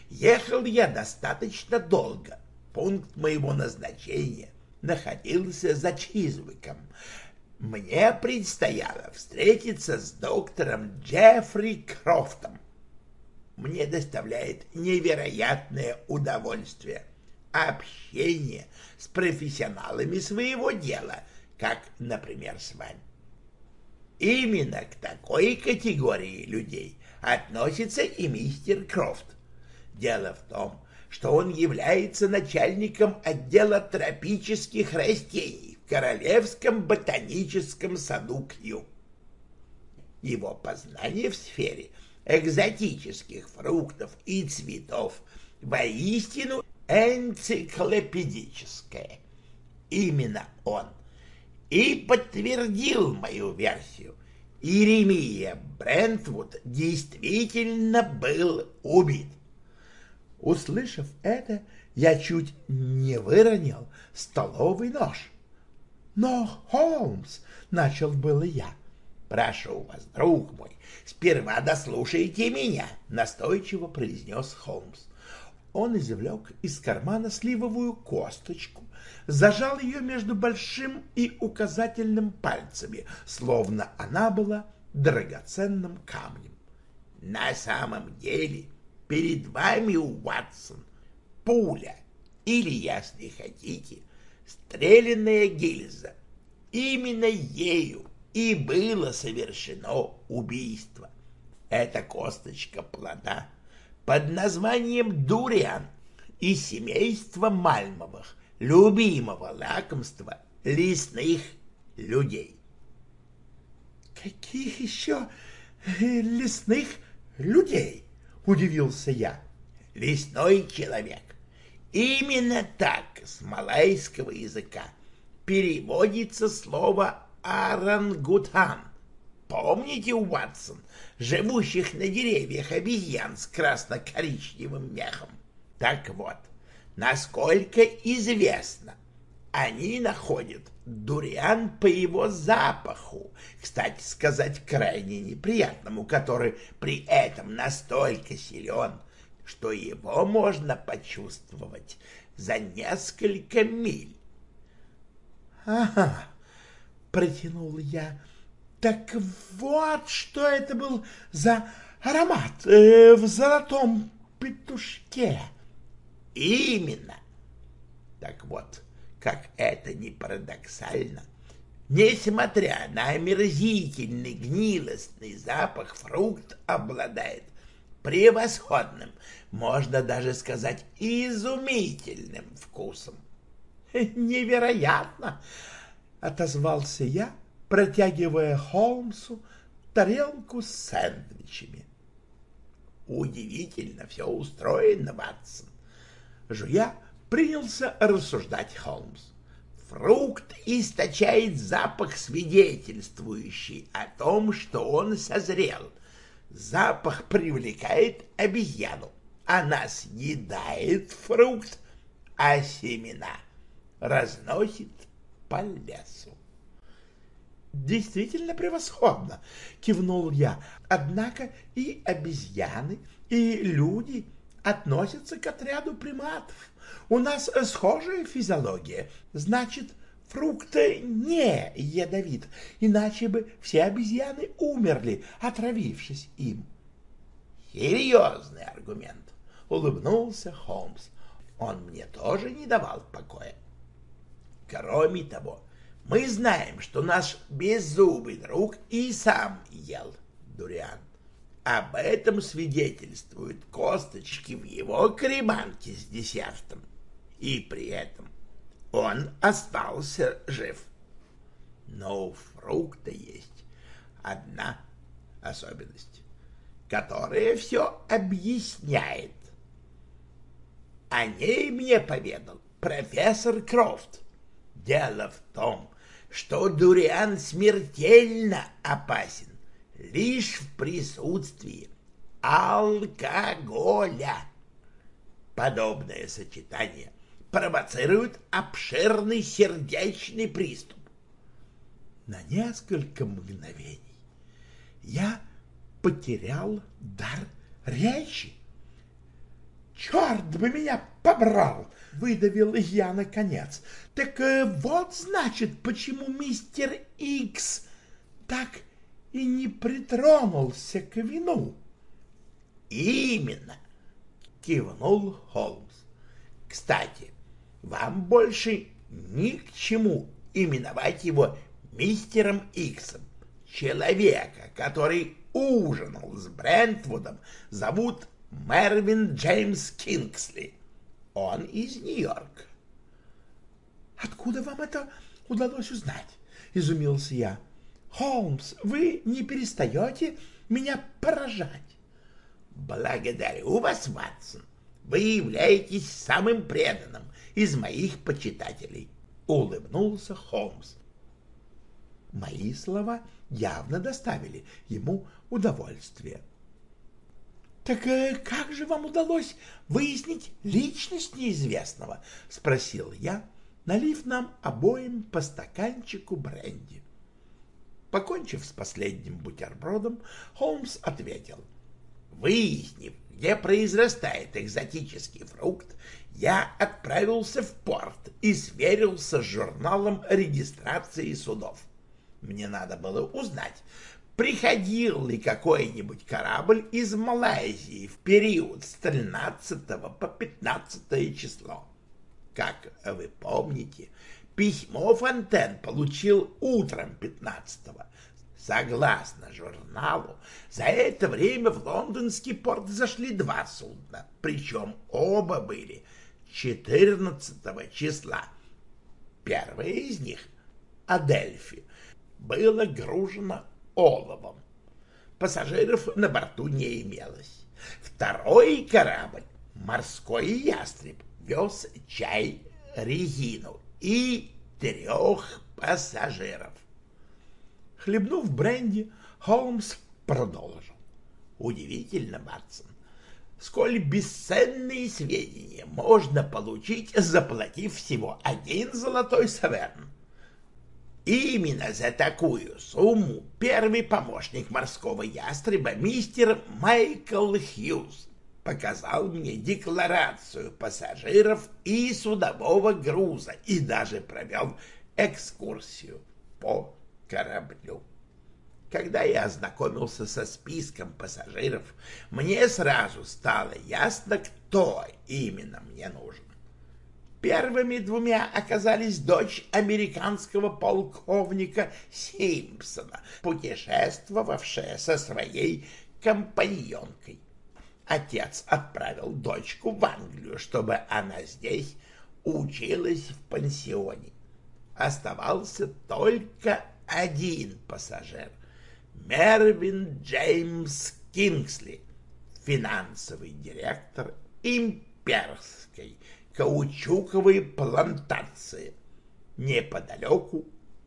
Ехал я достаточно долго. Пункт моего назначения находился за Чизвиком. Мне предстояло встретиться с доктором Джеффри Крофтом, мне доставляет невероятное удовольствие. Общение с профессионалами своего дела, как, например, с вами. Именно к такой категории людей относится и мистер Крофт. Дело в том, что он является начальником отдела тропических растений в Королевском ботаническом саду Кью. Его познание в сфере экзотических фруктов и цветов воистину энциклопедическое. Именно он и подтвердил мою версию. Иеремия Брентвуд действительно был убит. Услышав это, я чуть не выронил столовый нож. Но, Холмс, — начал было я, — прошу вас, друг мой, сперва дослушайте меня, — настойчиво произнес Холмс. Он извлек из кармана сливовую косточку, зажал ее между большим и указательным пальцами, словно она была драгоценным камнем. На самом деле перед вами, Уатсон, пуля, или, если хотите, стрелянная гильза. Именно ею и было совершено убийство. Это косточка плода под названием дуриан из семейства мальмовых, любимого лакомства лесных людей. «Каких еще лесных людей?» — удивился я. «Лесной человек. Именно так с малайского языка переводится слово «орангутан». Помните, Уатсон, живущих на деревьях обезьян с красно-коричневым мехом? Так вот, насколько известно, они находят дуриан по его запаху, кстати сказать, крайне неприятному, который при этом настолько силен, что его можно почувствовать за несколько миль. — Ага, — протянул я, — так вот что это был за аромат э, в золотом петушке. — Именно. Так вот, как это ни парадоксально, несмотря на омерзительный гнилостный запах, фрукт обладает превосходным, можно даже сказать изумительным вкусом. «Невероятно!» — отозвался я, протягивая Холмсу тарелку с сэндвичами. «Удивительно все устроено, Ватсон!» Жуя, принялся рассуждать Холмс. Фрукт источает запах, свидетельствующий о том, что он созрел. Запах привлекает обезьяну. Она съедает фрукт, а семена разносит по лесу. «Действительно превосходно!» — кивнул я. «Однако и обезьяны, и люди относятся к отряду приматов. У нас схожая физиология. Значит, фрукты не ядовит, иначе бы все обезьяны умерли, отравившись им. Серьезный аргумент, улыбнулся Холмс. Он мне тоже не давал покоя. Кроме того, мы знаем, что наш беззубый друг и сам ел дуриан. Об этом свидетельствуют косточки в его креманке с десертом. И при этом он остался жив. Но у фрукта есть одна особенность, которая все объясняет. О ней мне поведал профессор Крофт. Дело в том, что дуриан смертельно опасен лишь в присутствии алкоголя. Подобное сочетание провоцирует обширный сердечный приступ. На несколько мгновений я потерял дар речи. «Черт бы меня побрал!» — выдавил я наконец. «Так э, вот, значит, почему мистер Икс так и не притронулся к вину. Именно, кивнул Холмс. Кстати, вам больше ни к чему именовать его мистером Иксом. Человека, который ужинал с Брентвудом, зовут Мервин Джеймс Кингсли. Он из Нью-Йорка. «Откуда вам это удалось узнать?» — изумился я. «Холмс, вы не перестаете меня поражать». «Благодарю вас, Ватсон. Вы являетесь самым преданным из моих почитателей», — улыбнулся Холмс. Мои слова явно доставили ему удовольствие. «Так э, как же вам удалось выяснить личность неизвестного?» — спросил я, налив нам обоим по стаканчику бренди. Покончив с последним бутербродом, Холмс ответил. «Выяснив, где произрастает экзотический фрукт, я отправился в порт и сверился с журналом регистрации судов. Мне надо было узнать, приходил ли какой-нибудь корабль из Малайзии в период с 13 по 15 число. Как вы помните, письмо Фонтен получил утром 15 -го. Согласно журналу, за это время в лондонский порт зашли два судна, причем оба были 14 числа. Первое из них, Адельфи, было гружено оловом. Пассажиров на борту не имелось. Второй корабль, морской ястреб, вез чай, резину и трех пассажиров. Хлебнув бренди, Холмс продолжил. Удивительно, Матсон, сколь бесценные сведения можно получить, заплатив всего один золотой саверн. Именно за такую сумму первый помощник морского ястреба, мистер Майкл Хьюз, показал мне декларацию пассажиров и судового груза и даже провел экскурсию по кораблю. Когда я ознакомился со списком пассажиров, мне сразу стало ясно, кто именно мне нужен. Первыми двумя оказались дочь американского полковника Симпсона, путешествовавшая со своей компаньонкой. Отец отправил дочку в Англию, чтобы она здесь училась в пансионе. Оставался только один пассажир — Мервин Джеймс Кингсли, финансовый директор имперской каучуковой плантации неподалеку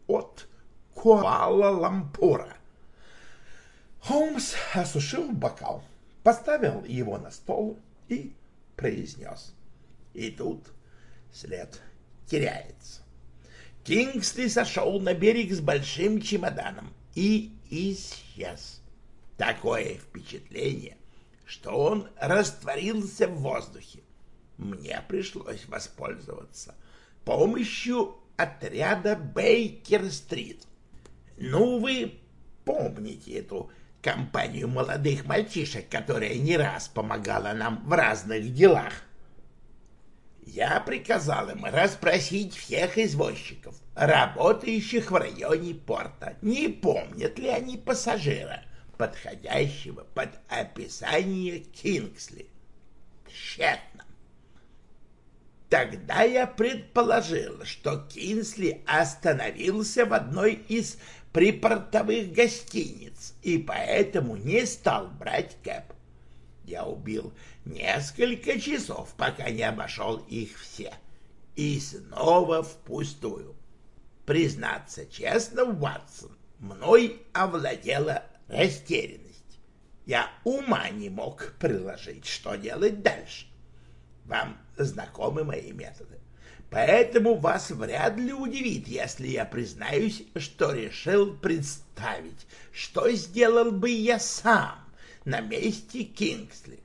от Куала-Лампура. Холмс осушил бокал, поставил его на стол и произнес. И тут след теряется. Кингсли сошел на берег с большим чемоданом и исчез. Такое впечатление, что он растворился в воздухе мне пришлось воспользоваться помощью отряда Бейкер-стрит. Ну, вы помните эту компанию молодых мальчишек, которая не раз помогала нам в разных делах. Я приказал им расспросить всех извозчиков, работающих в районе порта, не помнят ли они пассажира, подходящего под описание Кингсли. Тщетно. Тогда я предположил, что Кинсли остановился в одной из припортовых гостиниц и поэтому не стал брать кэп. Я убил несколько часов, пока не обошел их все, и снова впустую. Признаться честно, Ватсон, мной овладела растерянность. Я ума не мог приложить, что делать дальше. Вам знакомы мои методы. Поэтому вас вряд ли удивит, если я признаюсь, что решил представить, что сделал бы я сам на месте Кингсли.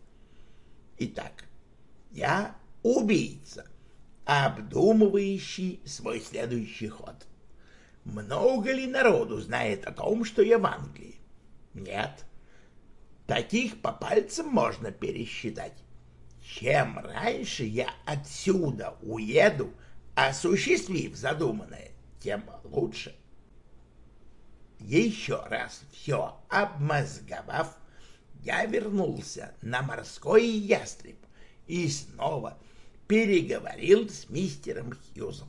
Итак, я убийца, обдумывающий свой следующий ход. Много ли народу знает о том, что я в Англии? Нет. Таких по пальцам можно пересчитать. Чем раньше я отсюда уеду, осуществив задуманное, тем лучше. Еще раз все обмозговав, я вернулся на морской ястреб и снова переговорил с мистером Хьюзом.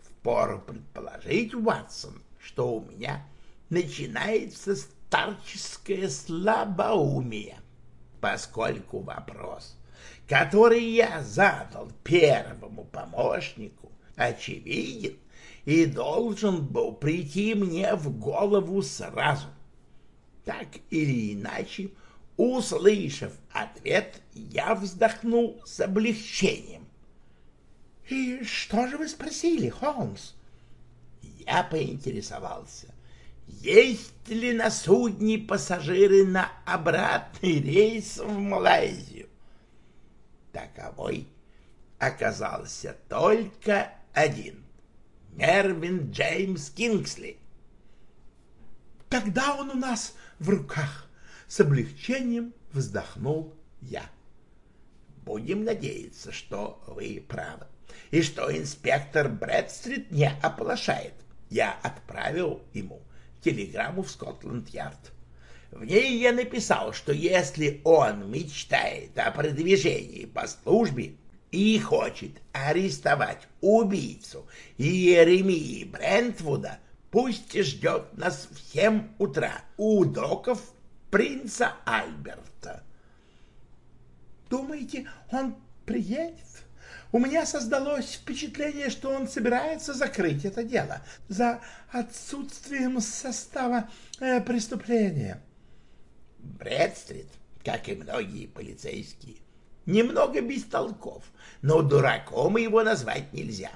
Впору предположить, Ватсон, что у меня начинается старческое слабоумие, поскольку вопрос, который я задал первому помощнику, очевиден и должен был прийти мне в голову сразу. Так или иначе, услышав ответ, я вздохнул с облегчением. — И что же вы спросили, Холмс? Я поинтересовался, есть ли на судне пассажиры на обратный рейс в Малайзию. Таковой оказался только один — Мервин Джеймс Кингсли. Тогда он у нас в руках, с облегчением вздохнул я. Будем надеяться, что вы правы, и что инспектор Брэдстрит не оплошает. Я отправил ему телеграмму в Скотланд-Ярд. В ней я написал, что если он мечтает о продвижении по службе и хочет арестовать убийцу Иеремии Брентвуда, пусть ждет нас в семь утра у доков принца Альберта. Думаете, он приедет? У меня создалось впечатление, что он собирается закрыть это дело за отсутствием состава э, преступления. Брэдстрит, как и многие полицейские, немного бестолков, но дураком его назвать нельзя.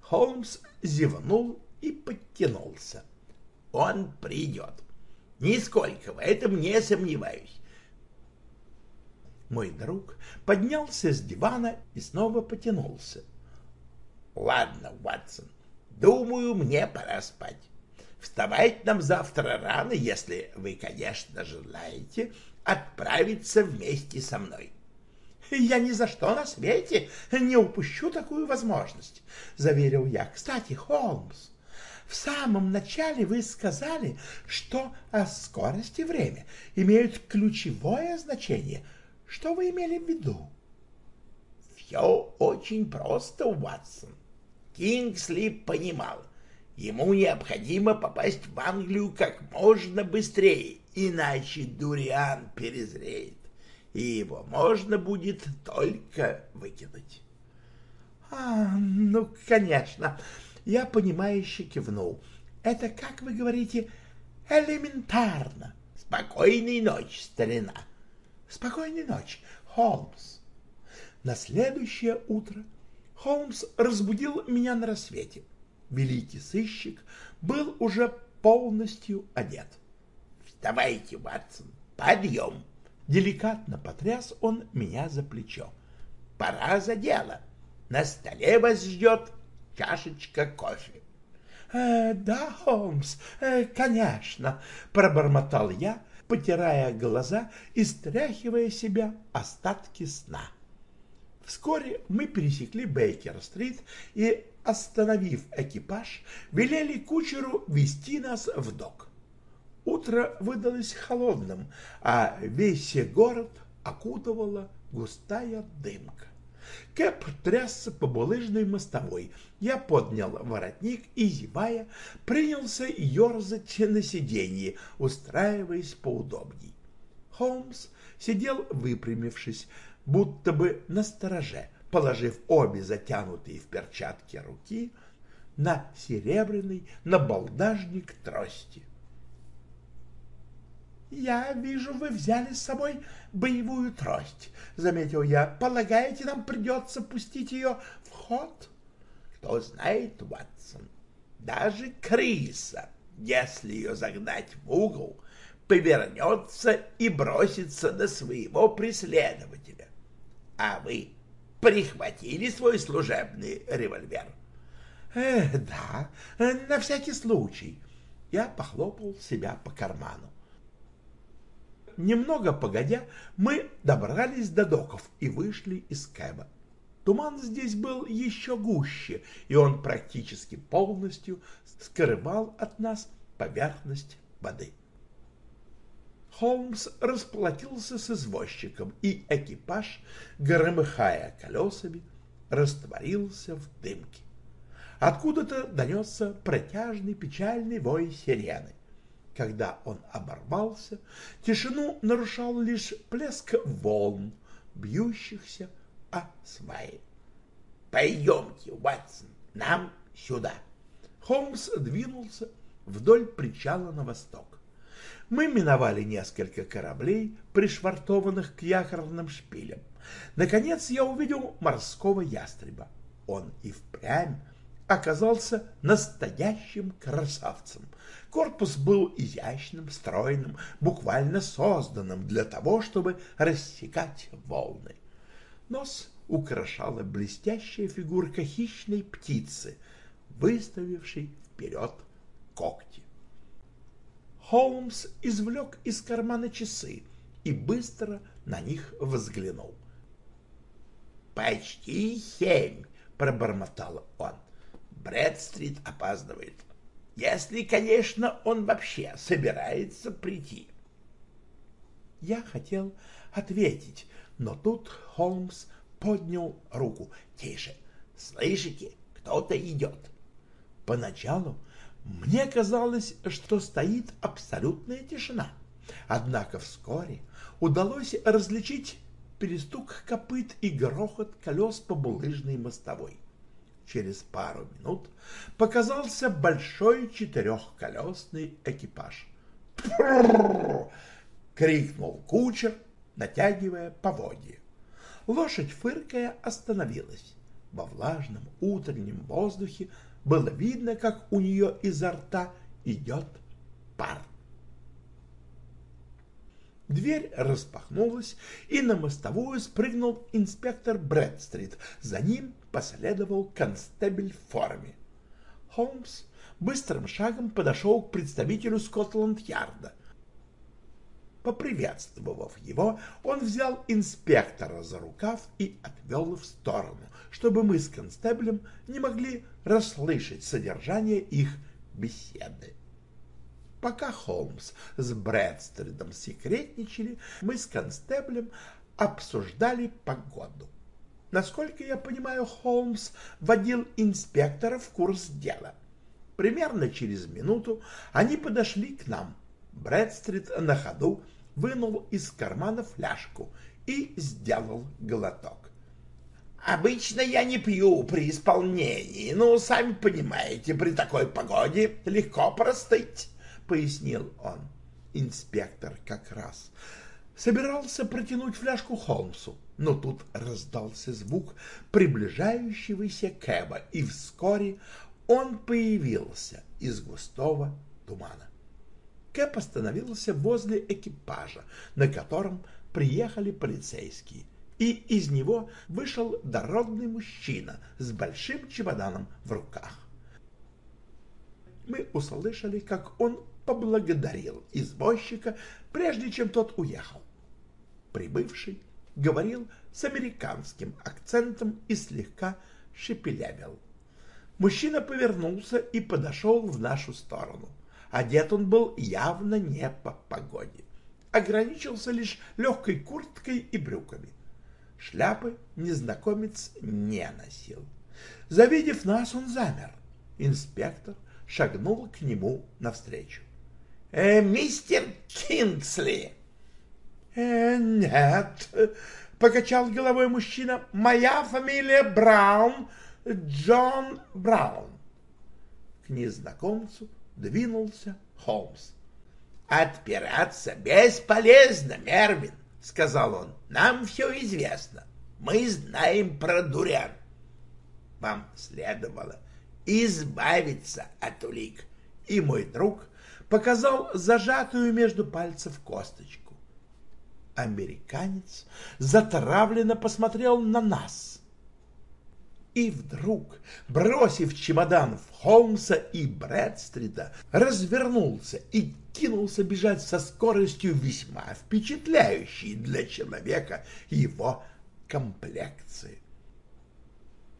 Холмс зевнул и подтянулся. Он придет. Нисколько в этом не сомневаюсь. Мой друг поднялся с дивана и снова потянулся. — Ладно, Ватсон, думаю, мне пора спать. Вставать нам завтра рано, если вы, конечно, желаете отправиться вместе со мной. — Я ни за что на свете не упущу такую возможность, — заверил я. — Кстати, Холмс, в самом начале вы сказали, что о скорости время имеют ключевое значение — что вы имели в виду? Все очень просто, Уатсон. Кингсли понимал, ему необходимо попасть в Англию как можно быстрее, иначе Дуриан перезреет, и его можно будет только выкинуть. — А, ну, конечно, я понимающе кивнул. Это, как вы говорите, элементарно. Спокойной ночи, старина. — Спокойной ночи, Холмс. На следующее утро Холмс разбудил меня на рассвете. Великий сыщик был уже полностью одет. «Вставайте, Ватсон, подъем!» Деликатно потряс он меня за плечо. «Пора за дело. На столе вас ждет чашечка кофе». «Э, «Да, Холмс, э, конечно», — пробормотал я, потирая глаза и стряхивая себя остатки сна. Вскоре мы пересекли Бейкер-стрит и, остановив экипаж, велели кучеру вести нас в док. Утро выдалось холодным, а весь город окутывала густая дымка. Кэп трясся по булыжной мостовой. Я поднял воротник и, зевая, принялся ерзать на сиденье, устраиваясь поудобней. Холмс сидел выпрямившись, будто бы на стороже, положив обе затянутые в перчатки руки на серебряный набалдажник трости. «Я вижу, вы взяли с собой боевую трость», — заметил я. «Полагаете, нам придется пустить ее в ход?» «Кто знает, Ватсон, даже крыса, если ее загнать в угол, повернется и бросится на своего преследователя. А вы прихватили свой служебный револьвер?» «Э, да, на всякий случай». Я похлопал себя по карману. Немного погодя, мы добрались до доков и вышли из кэба. Туман здесь был еще гуще, и он практически полностью скрывал от нас поверхность воды. Холмс расплатился с извозчиком, и экипаж, громыхая колесами, растворился в дымке. Откуда-то донесся протяжный печальный вой сирены. Когда он оборвался, тишину нарушал лишь плеск волн, бьющихся о сваи. «Пойдемте, Уатсон, нам сюда!» Холмс двинулся вдоль причала на восток. Мы миновали несколько кораблей, пришвартованных к якорным шпилям. Наконец я увидел морского ястреба. Он и впрямь оказался настоящим красавцем. Корпус был изящным, стройным, буквально созданным для того, чтобы рассекать волны. Нос украшала блестящая фигурка хищной птицы, выставившей вперед когти. Холмс извлек из кармана часы и быстро на них взглянул. «Почти семь», — пробормотал он. Брэдстрит опаздывает. Если, конечно, он вообще собирается прийти. Я хотел ответить, но тут Холмс поднял руку. «Тише! Слышите, кто-то идет!» Поначалу мне казалось, что стоит абсолютная тишина. Однако вскоре удалось различить перестук копыт и грохот колес по булыжной мостовой. Через пару минут показался большой четырехколесный экипаж. крикнул кучер, натягивая поводья. Лошадь, фыркая, остановилась. Во влажном утреннем воздухе было видно, как у нее изо рта идет пар. Дверь распахнулась, и на мостовую спрыгнул инспектор Брэдстрит. За ним последовал констебель в форме. Холмс быстрым шагом подошел к представителю Скотланд-Ярда. Поприветствовав его, он взял инспектора за рукав и отвел в сторону, чтобы мы с констеблем не могли расслышать содержание их беседы. Пока Холмс с Брэдстридом секретничали, мы с констеблем обсуждали погоду. Насколько я понимаю, Холмс водил инспектора в курс дела. Примерно через минуту они подошли к нам. Брэдстрит на ходу вынул из кармана фляжку и сделал глоток. Обычно я не пью при исполнении, но, сами понимаете, при такой погоде легко простыть, — пояснил он. Инспектор как раз собирался протянуть фляжку Холмсу, но тут раздался звук приближающегося Кэба, и вскоре он появился из густого тумана. Кэп остановился возле экипажа, на котором приехали полицейские, и из него вышел дородный мужчина с большим чемоданом в руках. Мы услышали, как он поблагодарил извозчика, прежде чем тот уехал. Прибывший говорил с американским акцентом и слегка шепелявил. Мужчина повернулся и подошел в нашу сторону. Одет он был явно не по погоде. Ограничился лишь легкой курткой и брюками. Шляпы незнакомец не носил. Завидев нас, он замер. Инспектор шагнул к нему навстречу. «Э, «Мистер Кингсли!» «Э, нет», — покачал головой мужчина, — «моя фамилия Браун, Джон Браун». К незнакомцу двинулся Холмс. «Отпираться бесполезно, Мервин», — сказал он. «Нам все известно. Мы знаем про дурян. Вам следовало избавиться от улик». И мой друг показал зажатую между пальцев косточку. Американец затравленно посмотрел на нас. И вдруг, бросив чемодан в Холмса и Брэдстрида, развернулся и кинулся бежать со скоростью весьма впечатляющей для человека его комплекции.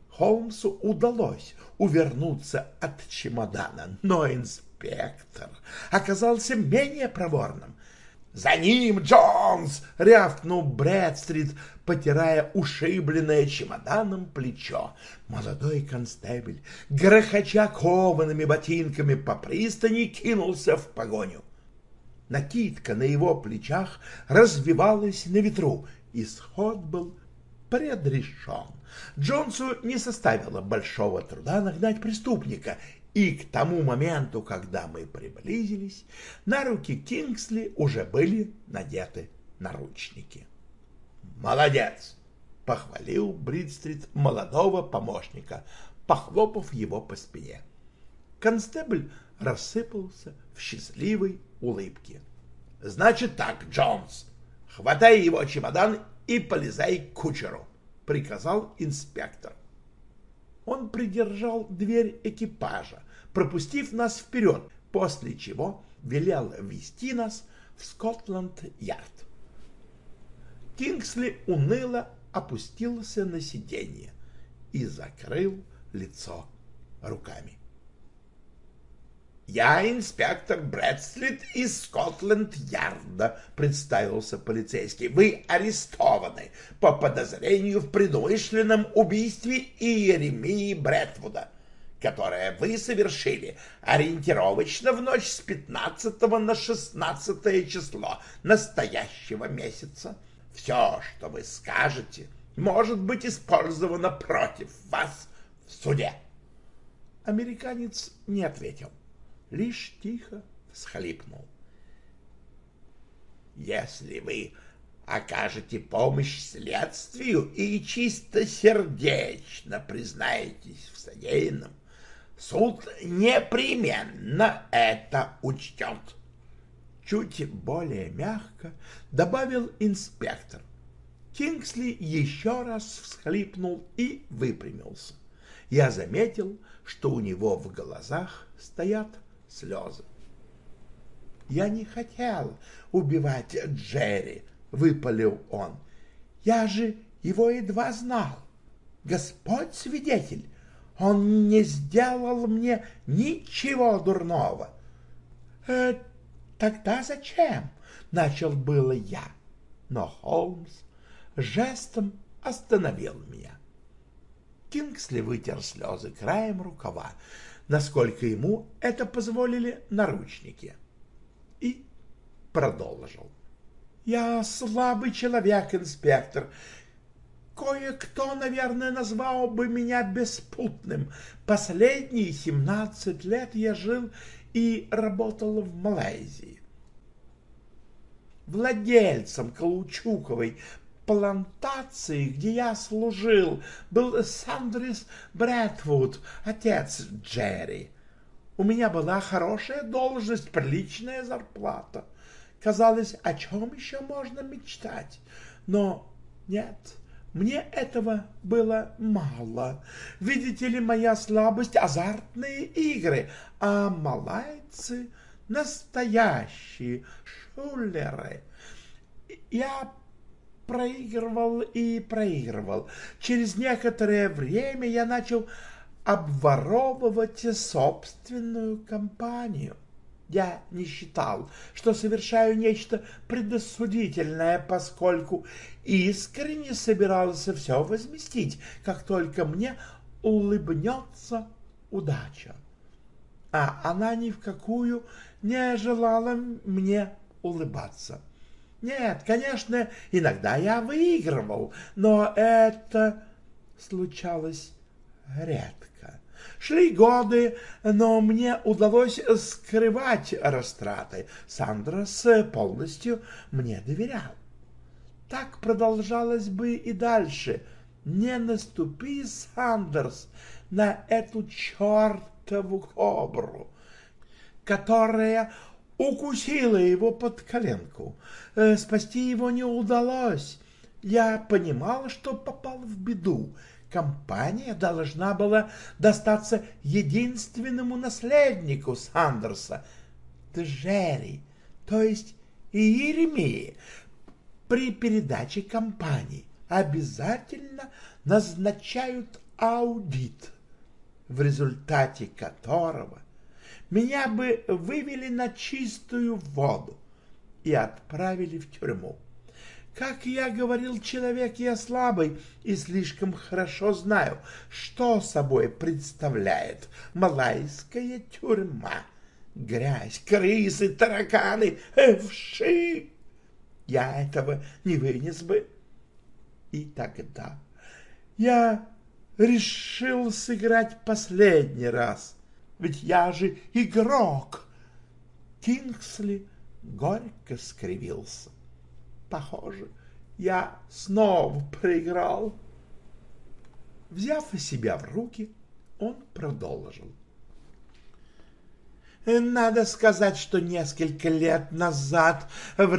Холмсу удалось увернуться от чемодана, но инспектор оказался менее проворным. «За ним, Джонс!» — рявкнул Брэдстрит, потирая ушибленное чемоданом плечо. Молодой констебль, грохоча коваными ботинками по пристани, кинулся в погоню. Накидка на его плечах развивалась на ветру, исход был предрешен. Джонсу не составило большого труда нагнать преступника, и к тому моменту, когда мы приблизились, на руки Кингсли уже были надеты наручники. «Молодец!» — похвалил Бридстрит молодого помощника, похлопав его по спине. Констебль рассыпался в счастливой улыбке. «Значит так, Джонс, хватай его чемодан и полезай к кучеру», — приказал инспектор. Он придержал дверь экипажа, пропустив нас вперед, после чего велел вести нас в Скотланд-Ярд. Кингсли уныло опустился на сиденье и закрыл лицо руками. «Я инспектор Брэдслит из Скотленд-Ярда», — представился полицейский. «Вы арестованы по подозрению в предумышленном убийстве Иеремии Брэдвуда, которое вы совершили ориентировочно в ночь с 15 на 16 число настоящего месяца. Все, что вы скажете, может быть использовано против вас в суде». Американец не ответил лишь тихо всхлипнул. «Если вы окажете помощь следствию и чистосердечно признаетесь в содеянном, суд непременно это учтет». Чуть более мягко добавил инспектор. Кингсли еще раз всхлипнул и выпрямился. Я заметил, что у него в глазах стоят слезы. «Я не хотел убивать Джерри», — выпалил он. «Я же его едва знал. Господь свидетель, он не сделал мне ничего дурного». «Э, «Тогда зачем?» — начал было я. Но Холмс жестом остановил меня. Кингсли вытер слезы краем рукава, насколько ему это позволили наручники. И продолжил. «Я слабый человек, инспектор. Кое-кто, наверное, назвал бы меня беспутным. Последние семнадцать лет я жил и работал в Малайзии. Владельцем Каучуковой плантации, где я служил, был Сандрис Брэдвуд, отец Джерри. У меня была хорошая должность, приличная зарплата. Казалось, о чем еще можно мечтать? Но нет, мне этого было мало. Видите ли, моя слабость — азартные игры, а малайцы — настоящие шулеры. Я проигрывал и проигрывал. Через некоторое время я начал обворовывать собственную компанию. Я не считал, что совершаю нечто предосудительное, поскольку искренне собирался все возместить, как только мне улыбнется удача. А она ни в какую не желала мне улыбаться. Нет, конечно, иногда я выигрывал, но это случалось редко. Шли годы, но мне удалось скрывать растраты. Сандрос полностью мне доверял. Так продолжалось бы и дальше. Не наступи, Сандерс, на эту чертову кобру, которая укусила его под коленку. Э, спасти его не удалось. Я понимал, что попал в беду. компания должна была достаться единственному наследнику Сандерса, Джерри, то есть Иеремии. При передаче компании обязательно назначают аудит, в результате которого меня бы вывели на чистую воду и отправили в тюрьму. Как я говорил, человек я слабый и слишком хорошо знаю, что собой представляет малайская тюрьма. Грязь, крысы, тараканы, вши. Я этого не вынес бы. И тогда я решил сыграть последний раз, ведь я же игрок. Кингсли горько скривился. Похоже, я снова проиграл. Взяв себя в руки, он продолжил. Надо сказать, что несколько лет назад в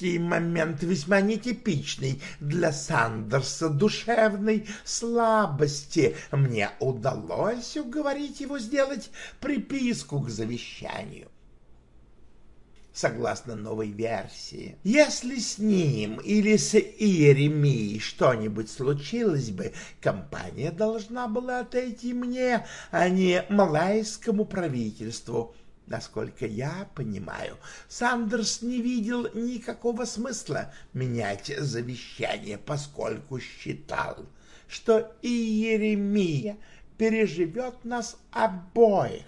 редкий момент весьма нетипичный для Сандерса душевной слабости мне удалось уговорить его сделать приписку к завещанию согласно новой версии. Если с ним или с Иеремией что-нибудь случилось бы, компания должна была отойти мне, а не малайскому правительству. Насколько я понимаю, Сандерс не видел никакого смысла менять завещание, поскольку считал, что Иеремия переживет нас обоих.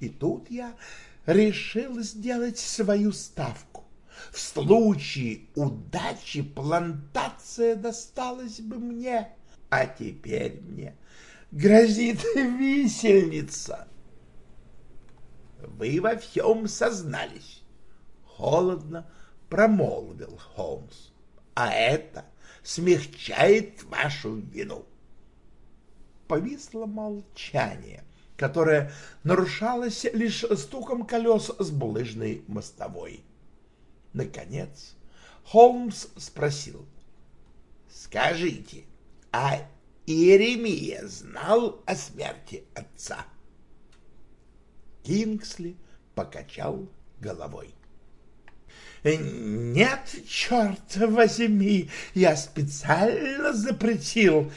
И тут я решил сделать свою ставку. В случае удачи плантация досталась бы мне, а теперь мне грозит висельница. Вы во всем сознались, холодно промолвил Холмс, а это смягчает вашу вину. Повисло молчание, которая нарушалась лишь стуком колес с булыжной мостовой. Наконец Холмс спросил, «Скажите, а Иеремия знал о смерти отца?» Кингсли покачал головой. «Нет, черт возьми, я специально запретил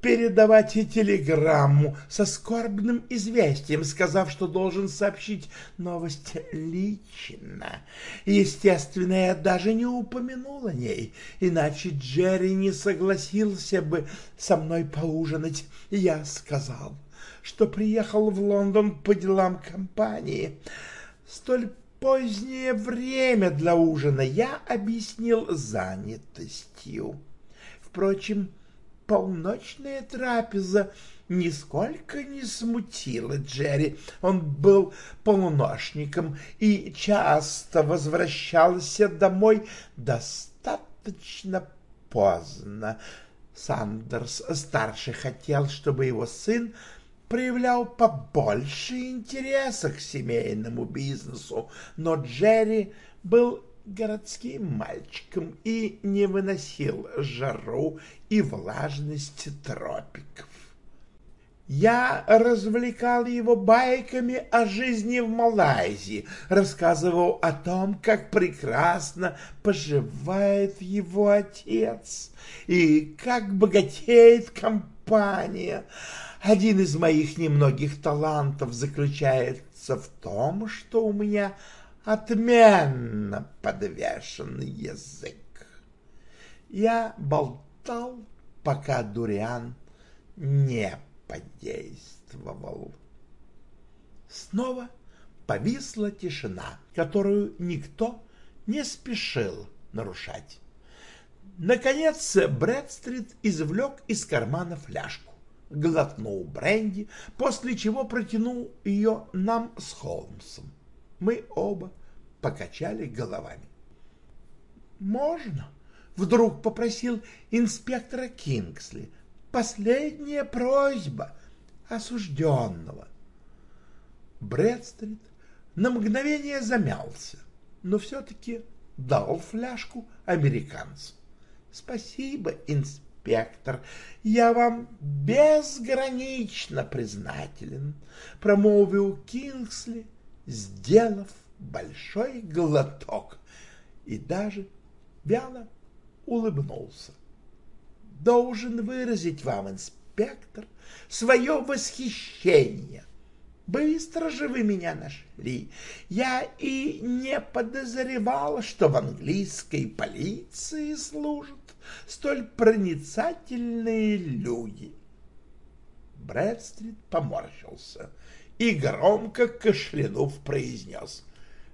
передавать телеграмму со скорбным известием, сказав, что должен сообщить новость лично. Естественно, я даже не упомянул о ней, иначе Джерри не согласился бы со мной поужинать. Я сказал, что приехал в Лондон по делам компании. Столь позднее время для ужина я объяснил занятостью. Впрочем, полночная трапеза нисколько не смутила Джерри. Он был полуношником и часто возвращался домой достаточно поздно. Сандерс старший хотел, чтобы его сын проявлял побольше интереса к семейному бизнесу, но Джерри был городским мальчиком и не выносил жару и влажность тропиков. Я развлекал его байками о жизни в Малайзии, рассказывал о том, как прекрасно поживает его отец и как богатеет компания. Один из моих немногих талантов заключается в том, что у меня отменно подвешен язык. Я болтал, пока дуриан не подействовал. Снова повисла тишина, которую никто не спешил нарушать. Наконец Брэдстрит извлек из кармана фляжку, глотнул бренди, после чего протянул ее нам с Холмсом. Мы оба покачали головами. «Можно?» — вдруг попросил инспектора Кингсли. «Последняя просьба осужденного». Брэдстрит на мгновение замялся, но все-таки дал фляжку американцу. «Спасибо, инспектор инспектор, я вам безгранично признателен, — промолвил Кингсли, сделав большой глоток и даже вяло улыбнулся. Должен выразить вам, инспектор, свое восхищение. Быстро же вы меня нашли. Я и не подозревал, что в английской полиции служат столь проницательные люди. Брэдстрит поморщился и громко кашлянув произнес.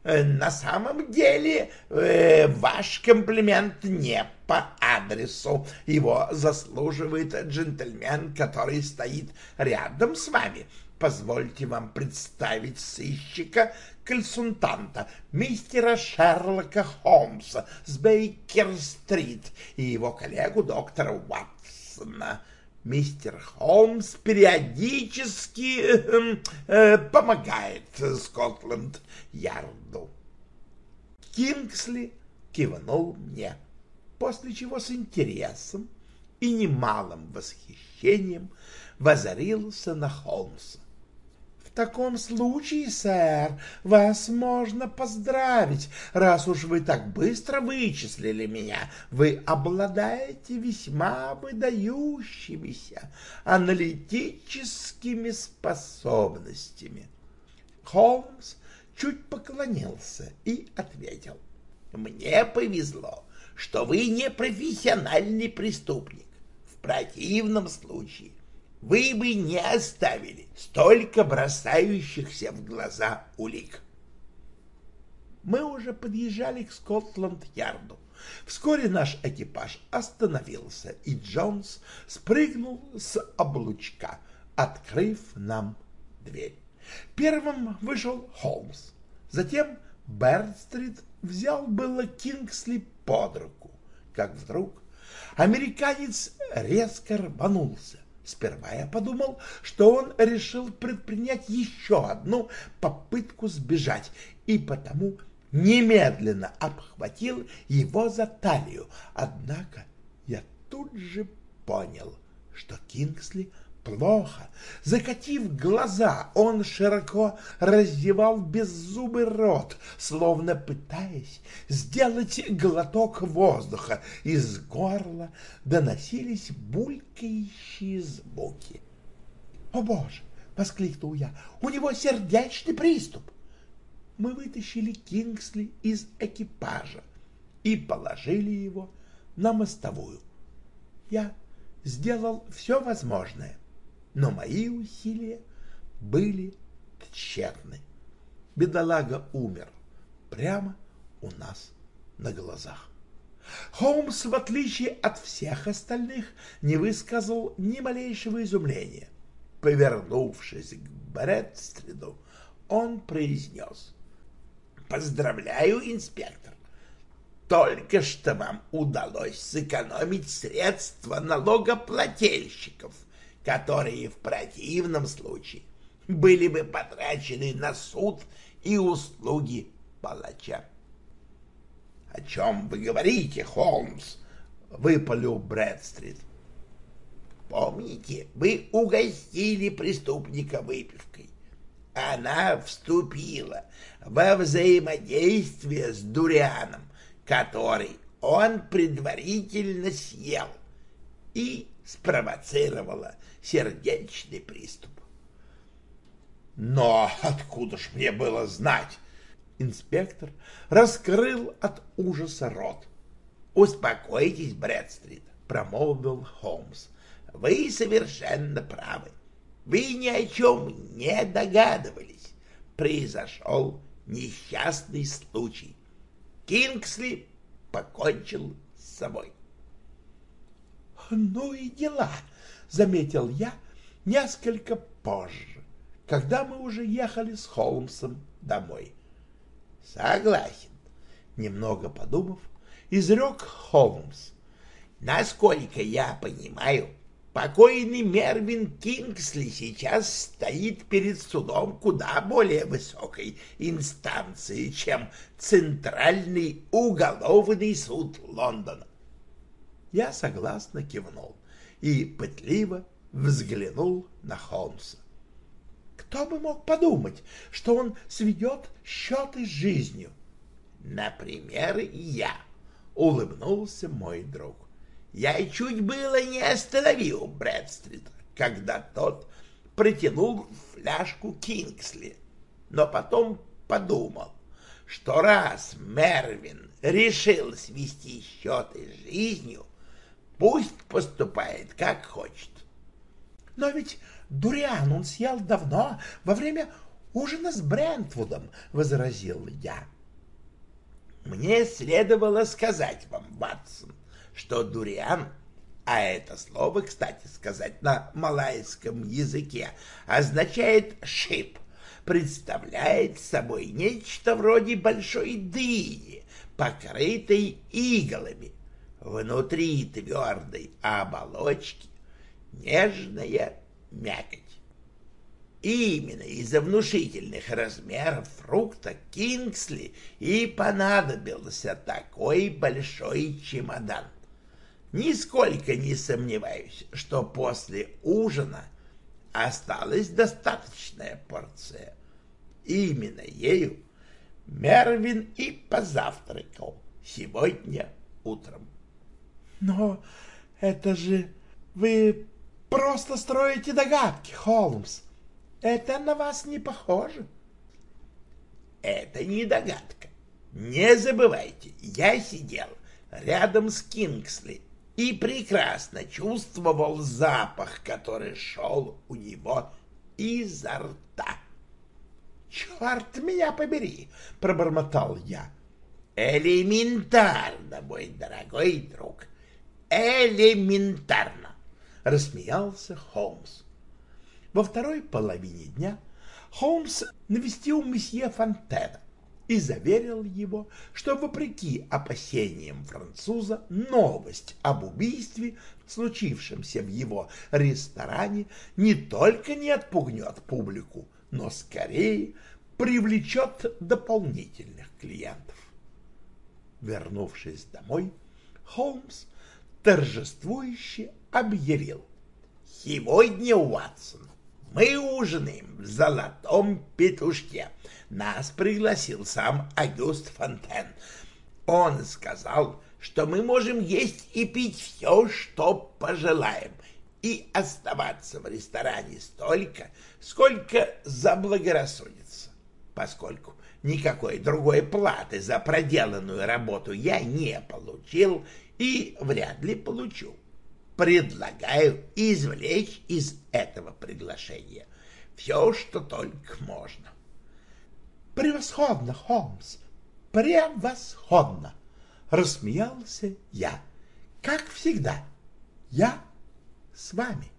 «На самом деле э, ваш комплимент не по адресу. Его заслуживает джентльмен, который стоит рядом с вами. Позвольте вам представить сыщика консультанта мистера Шерлока Холмса с Бейкер-стрит и его коллегу доктора Уатсона. Мистер Холмс периодически э, э, помогает Скотланд-Ярду. Кингсли кивнул мне, после чего с интересом и немалым восхищением возорился на Холмса таком случае, сэр, вас можно поздравить, раз уж вы так быстро вычислили меня. Вы обладаете весьма выдающимися аналитическими способностями. Холмс чуть поклонился и ответил. «Мне повезло, что вы не профессиональный преступник. В противном случае вы бы не оставили столько бросающихся в глаза улик. Мы уже подъезжали к Скотланд-Ярду. Вскоре наш экипаж остановился, и Джонс спрыгнул с облучка, открыв нам дверь. Первым вышел Холмс. Затем Бернстрит взял было Кингсли под руку, как вдруг американец резко рванулся Сперва я подумал, что он решил предпринять еще одну попытку сбежать, и потому немедленно обхватил его за талию. Однако я тут же понял, что Кингсли — плохо. Закатив глаза, он широко раздевал беззубый рот, словно пытаясь сделать глоток воздуха. Из горла доносились булькающие звуки. «О, Боже!» — воскликнул я. «У него сердечный приступ!» Мы вытащили Кингсли из экипажа и положили его на мостовую. Я сделал все возможное, но мои усилия были тщетны. Бедолага умер прямо у нас на глазах. Холмс, в отличие от всех остальных, не высказал ни малейшего изумления. Повернувшись к Брэдстриду, он произнес «Поздравляю, инспектор! Только что вам удалось сэкономить средства налогоплательщиков которые в противном случае были бы потрачены на суд и услуги палача. — О чем вы говорите, Холмс? — выпалил Брэдстрит. — Помните, вы угостили преступника выпивкой. Она вступила во взаимодействие с Дурианом, который он предварительно съел, и спровоцировала сердечный приступ. Но откуда ж мне было знать? Инспектор раскрыл от ужаса рот. «Успокойтесь, Брэдстрит», — промолвил Холмс. «Вы совершенно правы. Вы ни о чем не догадывались. Произошел несчастный случай. Кингсли покончил с собой». «Ну и дела», — заметил я несколько позже, когда мы уже ехали с Холмсом домой. «Согласен», — немного подумав, изрек Холмс. «Насколько я понимаю, покойный Мервин Кингсли сейчас стоит перед судом куда более высокой инстанции, чем Центральный уголовный суд Лондона. Я согласно кивнул и пытливо взглянул на Холмса. Кто бы мог подумать, что он сведет счеты с жизнью? Например, я, — улыбнулся мой друг. Я чуть было не остановил Брэдстрита, когда тот протянул фляжку Кингсли, но потом подумал, что раз Мервин решил свести счеты с жизнью, пусть поступает как хочет. Но ведь дуриан он съел давно, во время ужина с Брентвудом, — возразил я. Мне следовало сказать вам, Батсон, что дуриан, а это слово, кстати сказать, на малайском языке, означает «шип», представляет собой нечто вроде большой дыни, покрытой иглами. Внутри твердой оболочки нежная мякоть. Именно из-за внушительных размеров фрукта Кингсли и понадобился такой большой чемодан. Нисколько не сомневаюсь, что после ужина осталась достаточная порция. Именно ею Мервин и позавтракал сегодня утром. — Но это же вы просто строите догадки, Холмс. Это на вас не похоже. Это не догадка. Не забывайте, я сидел рядом с Кингсли и прекрасно чувствовал запах, который шел у него изо рта. «Черт меня побери!» — пробормотал я. «Элементарно, мой дорогой друг, элементарно!» — рассмеялся Холмс. Во второй половине дня Холмс навестил месье Фонтена и заверил его, что, вопреки опасениям француза, новость об убийстве, случившемся в его ресторане, не только не отпугнет публику, но скорее привлечет дополнительных клиентов. Вернувшись домой, Холмс торжествующе объявил. «Сегодня, Уатсон, мы ужинаем в золотом петушке. Нас пригласил сам Агюст Фонтен. Он сказал, что мы можем есть и пить все, что пожелаем, и оставаться в ресторане столько, сколько заблагорассудится, поскольку никакой другой платы за проделанную работу я не получил и вряд ли получу предлагаю извлечь из этого приглашения все, что только можно. Превосходно, Холмс, превосходно, рассмеялся я. Как всегда, я с вами.